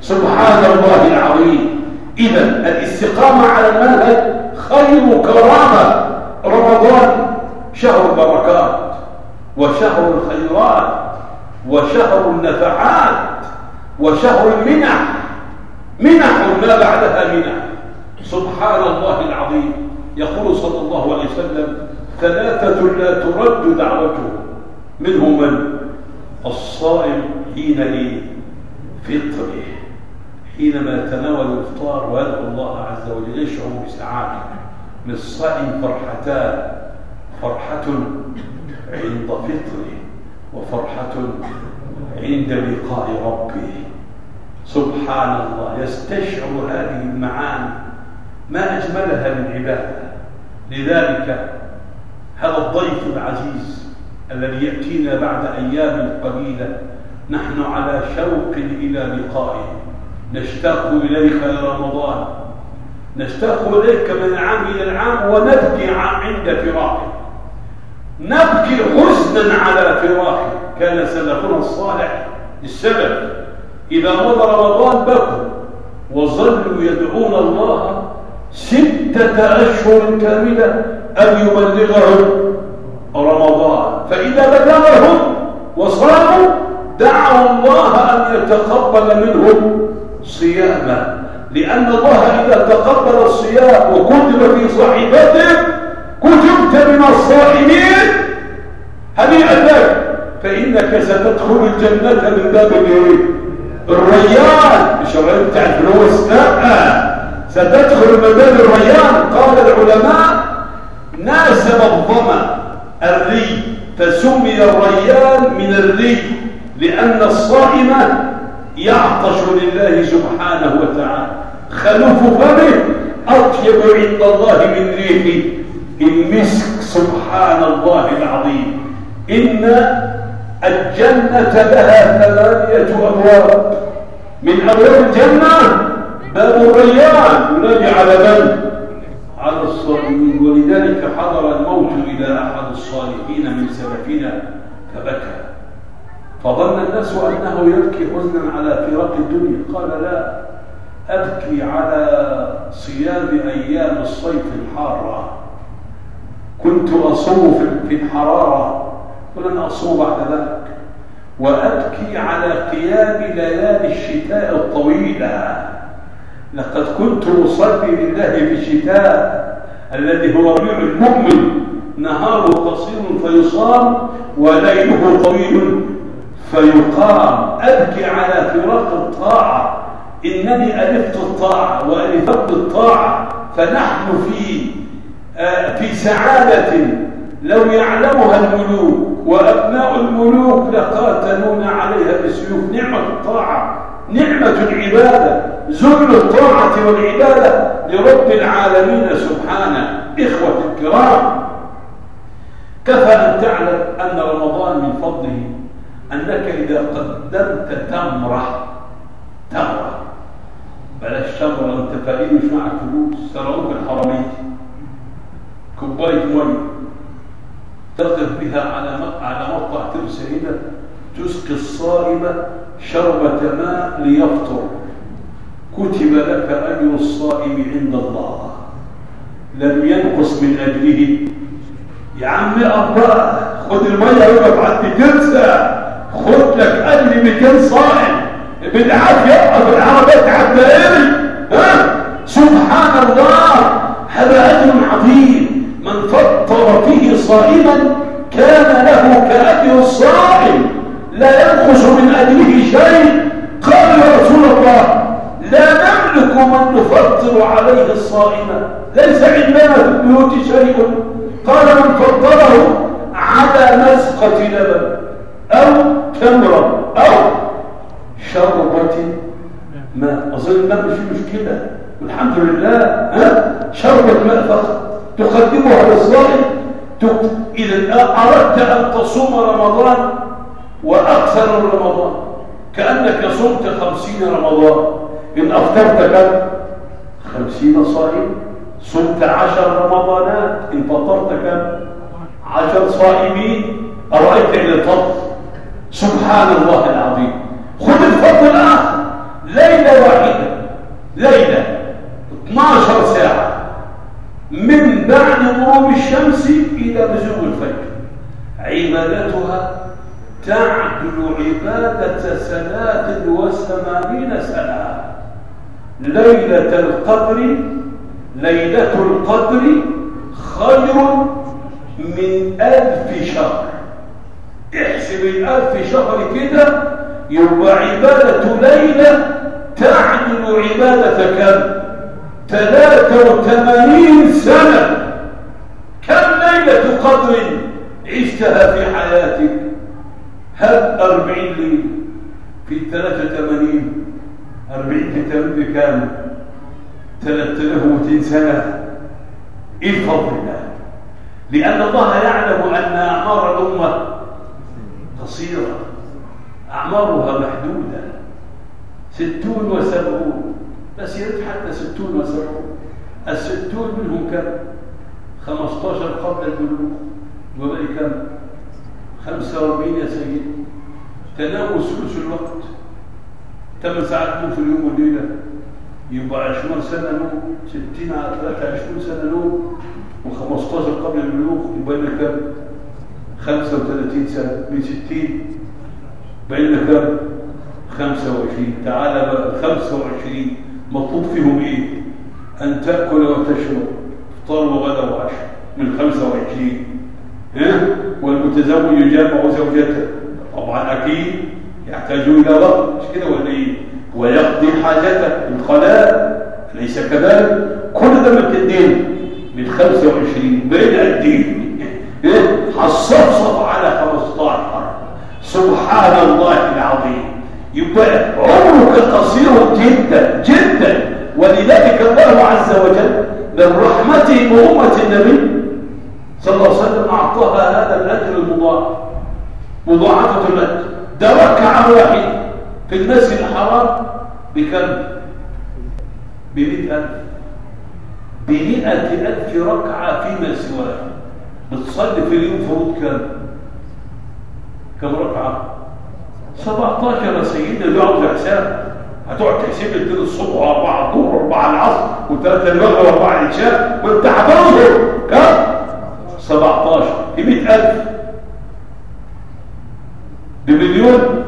سبحان الله العظيم. إذا الاستقامة على المنهج خير كرامة. رمضان شهر البركات وشهر الخيرات وشهر النفعات وشهر المنح. منح ما بعدها منح سبحان الله العظيم. يقول صلى الله عليه وسلم ثلاثة لا ترد دعوته. منهم من؟ الصائم حين؟ فطره حينما يتناول الافطار ويدعو الله عز وجل يشعر بسعادة. للصائم فرحتان. فرحة عند فطره وفرحة عند لقاء ربه. سبحان الله يستشعر هذه المعاني ما أجملها من عبادة. لذلك هذا الضيف العزيز الذي يأتينا بعد أيام قليلة نحن على شوق إلى لقائه. نشتاق إليك يا رمضان. نشتاق إليك من العام إلى العام ونبكي عند فراقك نبكي حزنا على فراقك كان سلفنا الصالح السبب إذا مضى رمضان بكوا وظلوا يدعون الله ستة أشهر كاملة أن يبلغهم رمضان. فإذا بلغهم وصاموا دعوا الله أن يتقبل منهم صياما. لأن الله إذا تقبل الصيام وكتب في صحيفته كتبت من الصائمين هنيئا لك. فإنك ستدخل الجنة من باب الريان مش الريان بتاع الفلوس. لا. ستدخل من باب الريان. قال العلماء ناسب الظمأ الري؟ فسمي الريان من الري لأن الصائم يعطش لله سبحانه وتعالى. خلوف فمه أطيب عند الله من ريح المسك سبحان الله العظيم. إن الجنة لها ثمانية أبواب. من أبواب الجنة باب الريان ينادي على من؟ على الصالحين ولذلك حضر الموت إلى أحد الصالحين من سلفنا فبكى فظن الناس أنه يبكي حزنا على فراق الدنيا. قال لا أبكي على صيام أيام الصيف الحارة. كنت أصوم في الحرارة. ولن أصوم بعد ذلك. وأبكي على قيام ليالي الشتاء الطويلة. لقد كنت أصلي لله في الشتاء الذي هو ربيع المؤمن. نهاره قصير فيصام وليله طويل فيقام. أبكي على فراق الطاعة. إنني ألفت الطاعة وألفت الطاعة. فنحن في آه في سعادة لو يعلمها الملوك. وأبناء الملوك لقاتلون عليها بالسيوف نعمة الطاعة نعمة العبادة ذل الطاعة والعبادة لرب العالمين سبحانه. إخوة الكرام كفى أن تعلم أن رمضان من فضله أنك إذا قدمت تمرة تمرة. بلاش تمرة أنت فقير مش معك فلوس سرقوك الحرامية. كوباية مية. تقف بها على على مقطع ترس هنا تسقي الصائم شربة ماء ليفطر. كتب لك أجر الصائم عند الله. لم ينقص من أجله يا عم أبا خد المية يقف عند ترسة خد لك أجر 200 صائم. بالعافية يقف العربية تعدى إيه ها؟ سبحان الله صائما كان له كأجر الصائم لا ينقص من أجله شيء. قال يا رسول الله لا نملك من نفطر عليه الصائم ليس عندنا في البيوت شيء. قال من فطره على مسقة لبن أو تمرة أو شربة. ماء أظن الماء مش مشكلة. الحمد لله ها؟ شربة ماء فقط. تقدمها للصائم إذا أردت أن تصوم رمضان وأكثر من رمضان كأنك صمت خمسين رمضان. إن أفطرت كم خمسين صائم صمت عشر رمضانات. إن فطرت كم عشر صائمين أرأيت إلى الفضل سبحان الله العظيم. خذ الفضل الآخر ليلة واحدة ليلة 12 ساعة. من بعد غروب الشمس إلى بزوغ الفجر. عبادتها تعدل عبادة ثلاث وثمانين سنة. ليلة القدر ليلة القدر خير من ألف شهر. احسب الألف شهر كده يبقى عبادة ليلة تعدل عبادة كم ثلاثة وثمانين سنة. كم ليلة قدر عشتها في حياتك؟ هب أربعين ليلة؟ في ثلاثة ثمانين أربعين كتاب بكام؟ ثلاثة ومئتين سنة. إيه الفضل الله. لأن الله يعلم أن أعمار الأمة قصيرة. أعمارها محدودة. ستون وسبعون. بس يرد حتى ستون وسبعون الستون منهم كم؟ خمستاشر قبل البلوغ. وبقي كم؟ خمسة وأربعين يا سيدي. تنام ثلث الوقت. ثمان ساعات نوم في اليوم والليلة. يبقى عشرون سنة نوم ستين على ثلاثة عشرون سنة نوم. وخمستاشر قبل البلوغ يبقى كم؟ خمسة وثلاثين سنة. من ستين بقى لنا كم؟ خمسة وعشرين. تعالى بقى خمسة وعشرين. مطلوب فيهم إيه؟ أن تأكل وتشرب افطار وغدا وعشاء من خمسة وعشرين ها؟ والمتزوج يجامع زوجته. طبعا أكيد يحتاج إلى وقت. مش كده ولا إيه؟ ويقضي حاجته الخلاء ليس كذلك؟ كل ده من الدين. من 25 بين إيه حصفصف على 15 سبحان الله العظيم. يبقى عمرك قصير جدا جدا ولذلك الله عز وجل من رحمته بأمة النبي صلى الله عليه وسلم أعطاها هذا الأجر المضاعف مضاعفة الأجر ده ركعة واحد في المسجد الحرام بكم؟ بمئة ألف بمئة ألف ركعة فيما سواه بتصلي في اليوم فروض كم؟ كم ركعة؟ 17 يا سيدنا اللي يقعد حساب هتقعد تحسب اثنين الصبح واربعه الظهر واربعه العصر وثلاثه المغرب واربعه العشاء وأنت حافظهم كم؟ 17 ب 100000 بمليون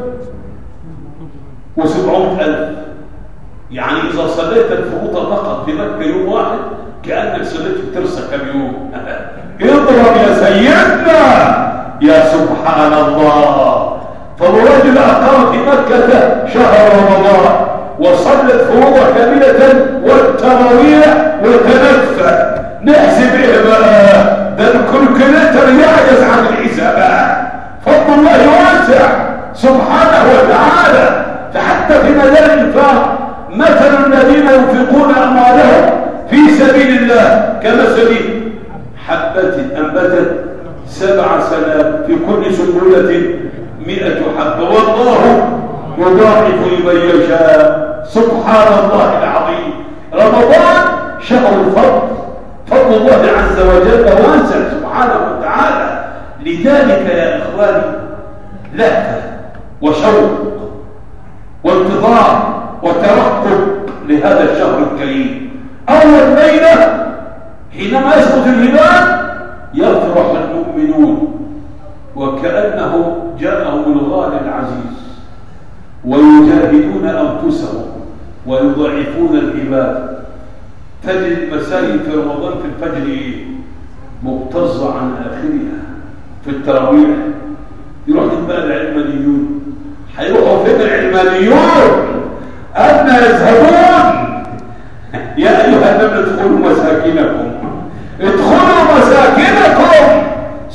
و700000 يعني إذا صليت الفروض فقط في مكة يوم واحد كأنك صليت في ترسى كم يوم. [laughs] اضرب يا سيدنا. يا سبحان الله. فالرجل أقام في مكة شهر رمضان وصلت فروض كاملة والتراويح وتنفى نحسب إيه بقى ده الكالكوليتر يعجز عن الحسابات فضل الله واسع سبحانه وتعالى. فحتى في مجال الإنفاق مثل الذين ينفقون أموالهم في سبيل الله كمثل حبة أنبتت سبع سنوات في كل سنبلة مئة حبة والله يضاعف لمن يشاء. سبحان الله العظيم. رمضان شهر الفضل فضل الله عز وجل واسع سبحانه وتعالى. لذلك يا إخواني لهفة وشوق وانتظار وترقب لهذا الشهر الكريم. أول ليلة حينما يسقط الهلال يفرح المؤمنون. وكأنه جاءهم الغالي العزيز ويجاهدون أنفسهم ويضعفون العباد. تجد مساجد في رمضان في الفجر؟ مكتظة عن آخرها في التراويح. يروح بقى العلمانيون. هيروحوا فين العلمانيون؟ أن يذهبون؟ يا أيها الناس ادخلوا مساكنكم. ادخلوا مساكنكم.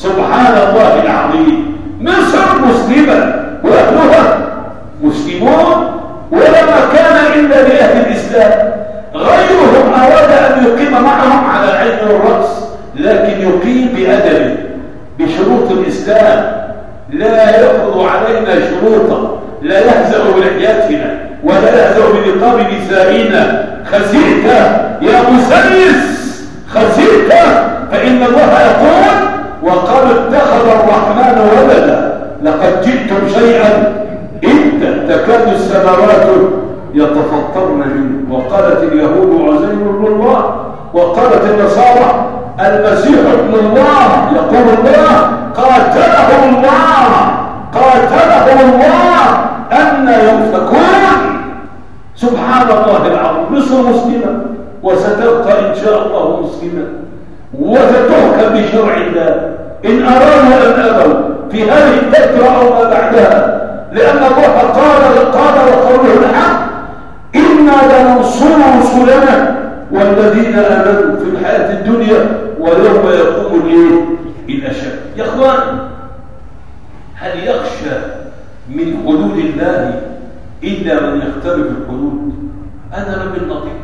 سبحان الله العظيم. مصر مسلمة وأهلها مسلمون ولما كان إلا لأهل الإسلام. غيرهم أراد أن يقيم معهم على عين الرأس لكن يقيم بأدبه بشروط الإسلام. لا يفرض علينا شروطا لا يهزأ بلحياتنا ولا يهزأ بنقاب نسائنا. خسئت يا مسيس خسئت فإن الله يقول وقد اتخذ الرحمن ولدا لقد جئتم شيئا إنت تكاد السماوات يتفطرن منه. وقالت اليهود عزير بن الله وقالت النصارى المسيح ابن الله يقول الله قاتله الله قاتله الله أن ينفكون. سبحان الله العظيم مصر مسلمة وستبقى إن شاء الله مسلمة وستحكم بشرع الله. إن أرادوا أن أبوا في هذه الفترة أو ما بعدها لأن الله قال قال وقوله الحق إنا لننصر رسلنا والذين آمنوا في الحياة الدنيا ويوم يقوم الايه الأشد يا إخوان هل يخشى من حدود الله إلا من يخترق الحدود؟ أنا رجل لطيف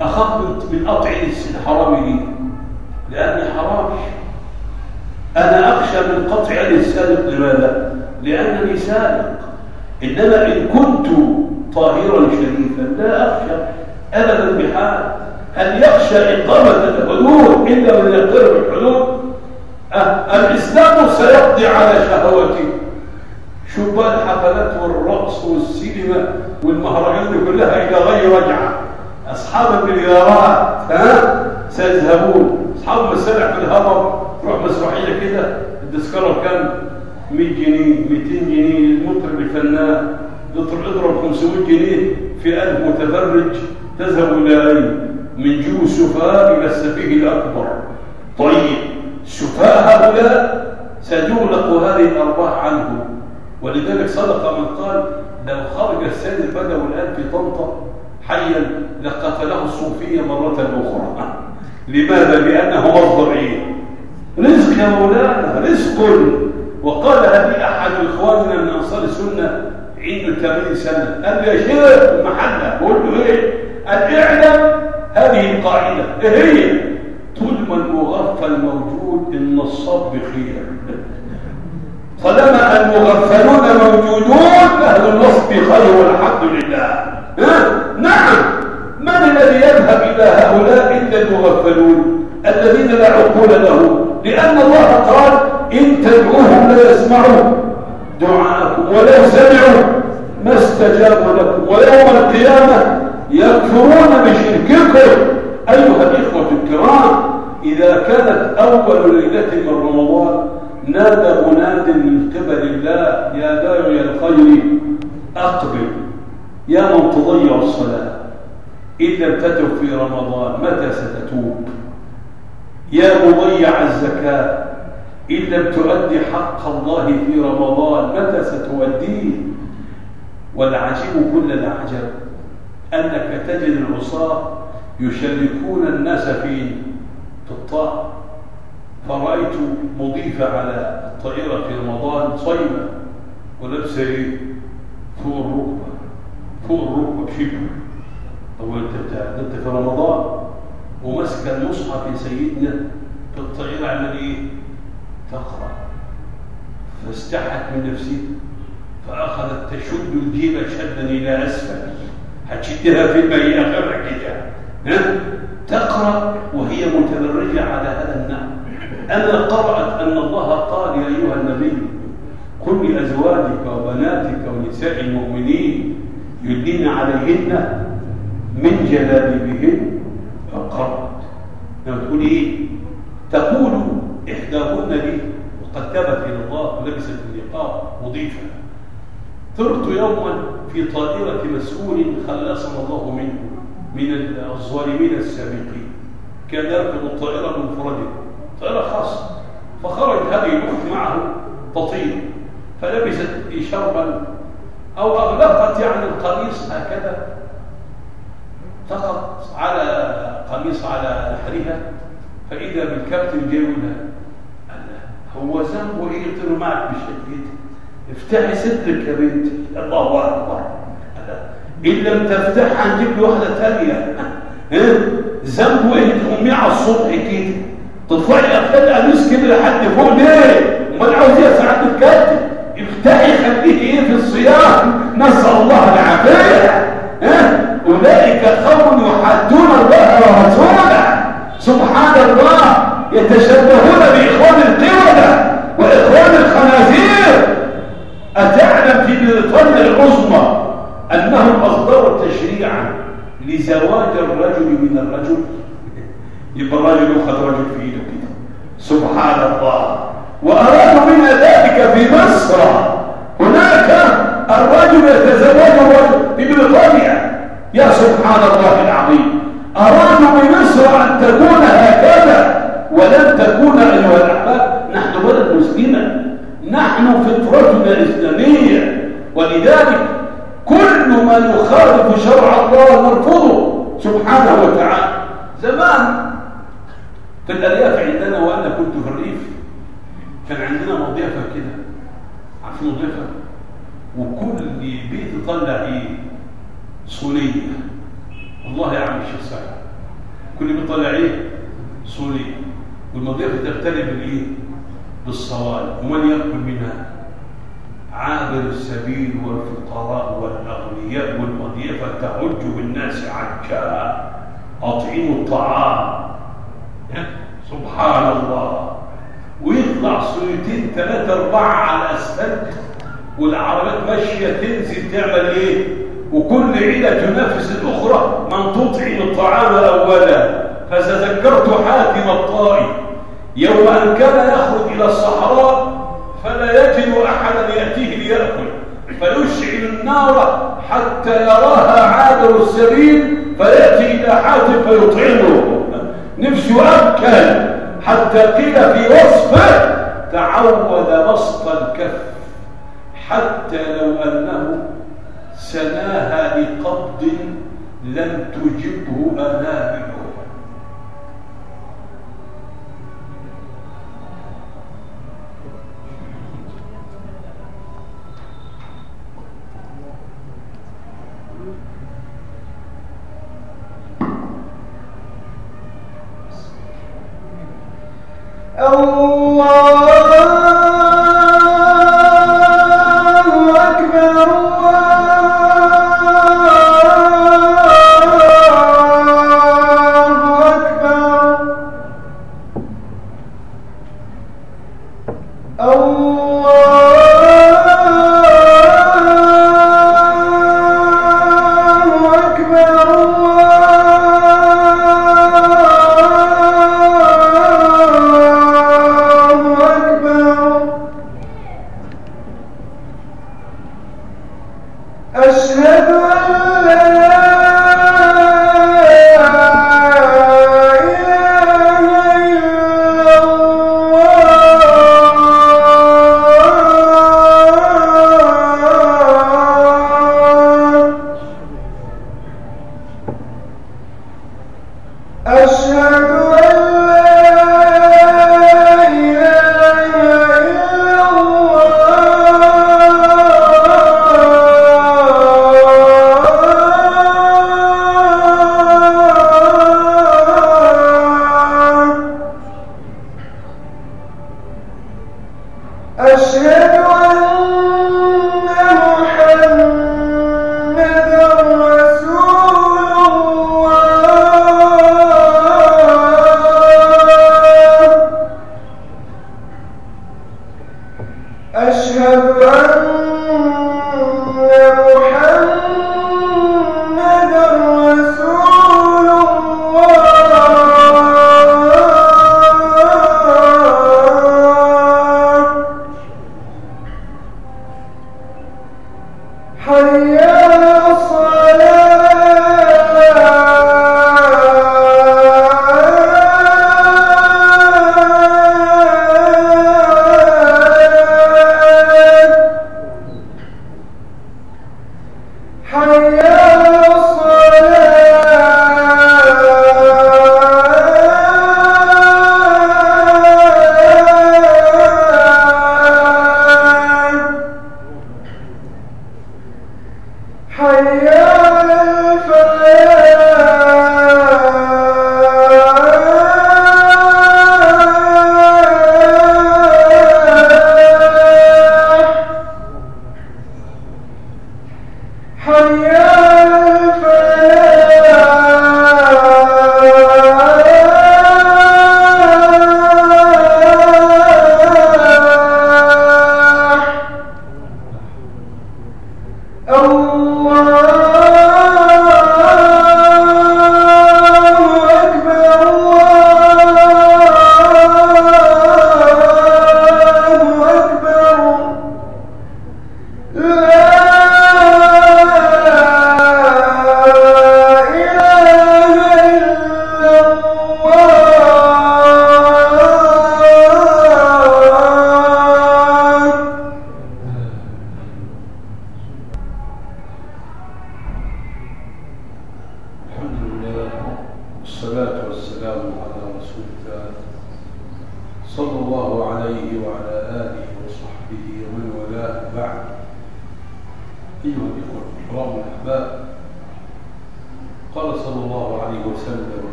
أخاف من قطع الحرام لي. لأني حرامي. أنا أخشى من قطع السالق لماذا؟ لأنني سالق. إنما إن كنت طاهرا شريفا لا أخشى أبدا بحال. هل يخشى إقامة الحدود إلا من يقترب الحدود أه الإسلام سيقضي على شهوته شو بقى الحفلات والرقص والسينما والمهرجان كلها إلى غير رجعة أصحاب المليارات ها؟ سيذهبون. أصحاب المسارح في الهضم روح مسرحية كده التذكرة كان 100 جنيه 200 جنيه المطرب الفنان اضرب 500 جنيه في 1000 متفرج تذهب إلى؟ من جو السفهاء إلى السفيه الأكبر. طيب السفهاء هؤلاء ستغلق هذه الأرباح عنه. ولذلك صدق من قال لو خرج السيد البدوي الآن في طنطا حيا لقتله الصوفية مرة أخرى. لماذا؟ لأنه مصدر؟ رزق يا مولانا رزق وقال هذه أحد إخواننا من أنصار السنة عنده 80 سنة قال يا شيخ محلة بقول له إيه؟ قال اعلم هذه القاعدة إيه هي؟ طول ما المغفل موجود النصاب بخير طالما المغفلون موجودون أهل النصب خير والحمد لله ها؟ نعم من الذي يذهب إلى هؤلاء إلا المغفلون الذين لا عقول لهم لأن الله قال إن تدعوهم لا يسمعوا دعاءكم ولو سمعوا ما استجابوا لكم. ويوم القيامة يكفرون بشرككم. أيها الإخوة الكرام إذا كانت أول ليلة من رمضان نادى مناد من قبل الله يا داعي الخير أقبل. يا من تضيع الصلاة. إن لم تتب في رمضان متى ستتوب؟ يا مضيع الزكاة إن لم تؤدي حق الله في رمضان متى ستؤديه والعجيب كل الأعجب أنك تجد العصاة يشركون الناس في الطاعة فرأيت مضيفة على الطائرة في رمضان صيمة ولابسة إيه؟ فوق الركبة فوق الركبة بشبه طب انت انت في رمضان ومسك المصحف سيدنا في الطائرة عمل إيه؟ تقرأ فاستحت من نفسها فأخذت تشد الجيب شدا إلى أسفل هتشدها في الماء آخرها كده؟ تقرأ وهي متبرجة على هذا النعم أما قرأت أن الله قال يا أيها النبي قل لأزواجك وبناتك ونساء المؤمنين يدين عليهن من جلابيبهن فانقرضت لما تقول إيه؟ تقول إحداهن لي وقد تبت إلى الله ولبست النقاب مضيفا ثرت يوما في طائرة مسؤول خلصنا الله منه من الظالمين السابقين. كان يركب الطائره منفردا طائرة خاصة. فخرج هذه الأخت معه تطير فلبست شربا أو أغلقت يعني القميص هكذا. فقط على قميص على حريها فإذا بالكابتن جاي يقول هو ذنبه إيه قلت له معك مش افتحي ستك يا بنتي الله أكبر. إن لم تفتحها نجيب له واحدة ثانية. ذنبه إيه تقومي على الصبح كده تطلعي ابتدى قميص كده لحد فوق ليه؟ امال عاوز إيه ساعات الكابتن؟ افتحي خليه إيه في الصيام. نسأل الله العافية. ها؟ أولئك قوم يحدون الله ويهزون سبحان الله يتشبهون بإخوان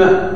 عمره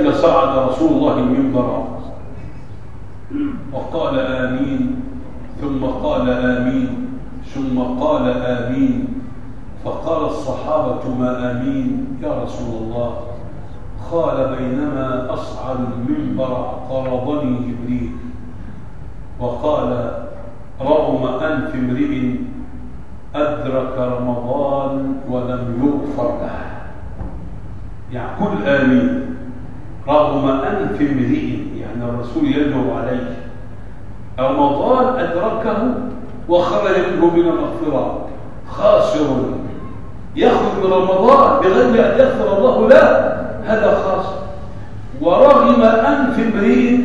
ولذلك صعد رسول الله المنبر وقال آمين ثم قال آمين ثم قال آمين. فقال الصحابة ما آمين يا رسول الله. قال بينما أصعد المنبر قرضني جبريل. وقال رغم أنف امرئ أدرك رمضان ولم يغفر له. يعني كل آمين. رغم أنف امرئ يعني الرسول يدعو عليه رمضان أدركه وخرج منه من المغفرة خاسر. يخرج من رمضان بغير أن يغفر الله له هذا خاسر. ورغم أنف امرئ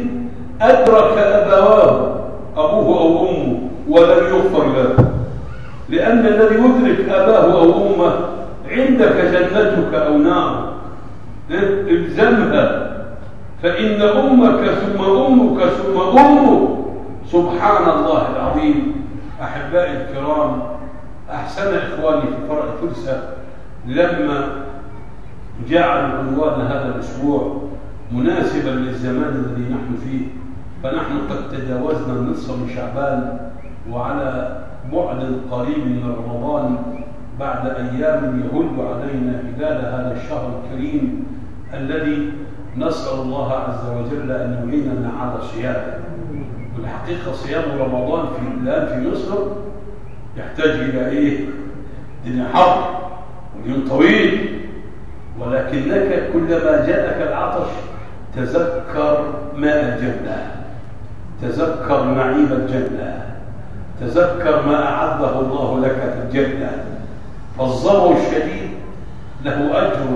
أدرك أبواه أبوه أو أمه ولم يغفر له. لأن الذي يدرك أباه أو أمه عندك جنتك أو نار الزمها فإن أمك ثم أمك ثم أمك. سبحان الله العظيم. أحبائي الكرام أحسن إخواني في فرع ترسى لما جعلوا عنوان هذا الأسبوع مناسبا للزمان الذي نحن فيه فنحن قد تجاوزنا النصف من شعبان وعلى بعد قريب من رمضان بعد أيام يهل علينا هلال هذا الشهر الكريم. الذي نسأل الله عز وجل أن يعيننا على صيامه والحقيقة صيام رمضان في الآن في مصر يحتاج إلى إيه؟ دنيا حر ودين طويل. ولكنك كلما جاءك العطش تذكر ماء الجنة تذكر نعيم الجنة تذكر ما أعده الله لك في الجنة. فالظمأ الشديد له أجر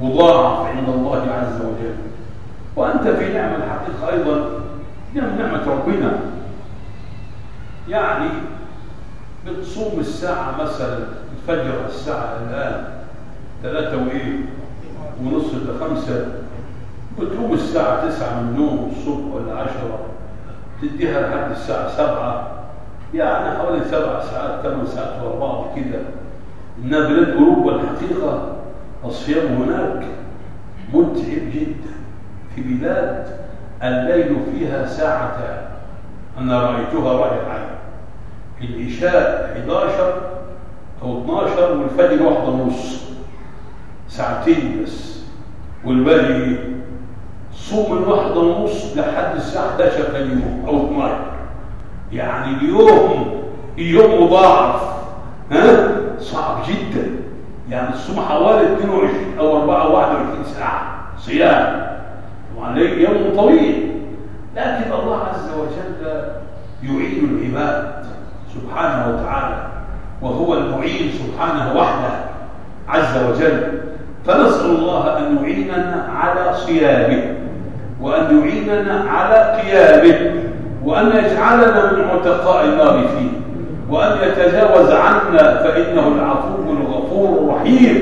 مضاعف عند الله عز وجل. وأنت في نعمة الحقيقة أيضا نعمة ربنا. يعني بتصوم الساعة مثلا الفجر الساعة الآن ثلاثة وإيه؟ ونصف لخمسة بتقوم الساعة تسعة من النوم الصبح ولا عشرة. تديها لحد الساعة سبعة. يعني حوالي سبع ساعات ثمان ساعات ورا بعض كده. إنها بلاد أوروبا الحقيقة. الصيام هناك متعب جدا في بلاد الليل فيها ساعتان أنا رأيتها رأي العين العشاء 11 أو 12 والفجر واحدة ونص. ساعتين بس. والباقي صوم من واحدة ونص لحد الساعة 11 ثاني يوم أو 12 يعني اليوم اليوم مضاعف. ها؟ صعب جدا. يعني الصوم حوالي 22 أو 4 21 ساعة. صيام. طبعا يوم طويل. لكن الله عز وجل يعين العباد سبحانه وتعالى وهو المعين سبحانه وحده عز وجل. فنسأل الله أن يعيننا على صيامه وأن يعيننا على قيامه وأن يجعلنا من عتقاء النار فيه وأن يتجاوز عنا فإنه العفو الغفور الرحيم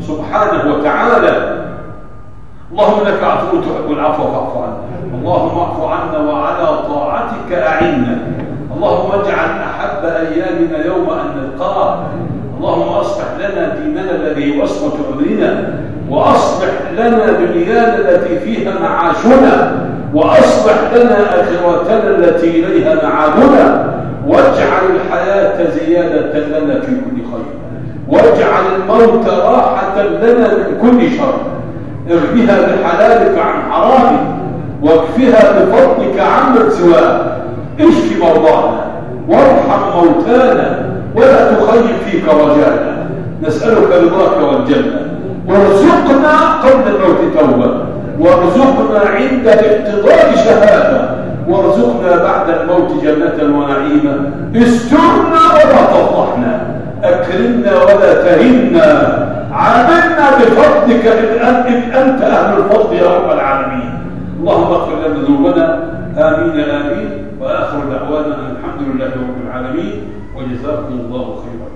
سبحانه وتعالى. اللهم لك عفو تحب العفو فاعف عنا. اللهم اعف عنا وعلى طاعتك أعنا. اللهم اجعل أحب أيامنا يوم أن نلقاك اللهم أصلح لنا ديننا الذي هو عصمة أمرنا وأصلح لنا دنيانا التي فيها معاشنا. وأصلح لنا آخرتنا التي إليها معادنا. واجعل الحياة زيادة لنا في كل خير. واجعل الموت راحة لنا من كل شر. اغنها بحلالك عن حرامك واكفها بفضلك عمن سواك. اشف مرضانا وارحم موتانا ولا تخيب فيك رجانا. نسألك رضاك والجنة. وارزقنا قبل الموت توبة. وارزقنا عند الاحتضار شهادة. وارزقنا بعد الموت جنة ونعيما استرنا ولا تفضحنا. أكرمنا ولا تهنا. عاملنا بفضلك إذ أنت أهل الفضل يا رب العالمين. اللهم اغفر لنا ذنوبنا. آمين آمين. وآخر دعوانا الحمد لله رب العالمين. وجزاكم الله خيرا.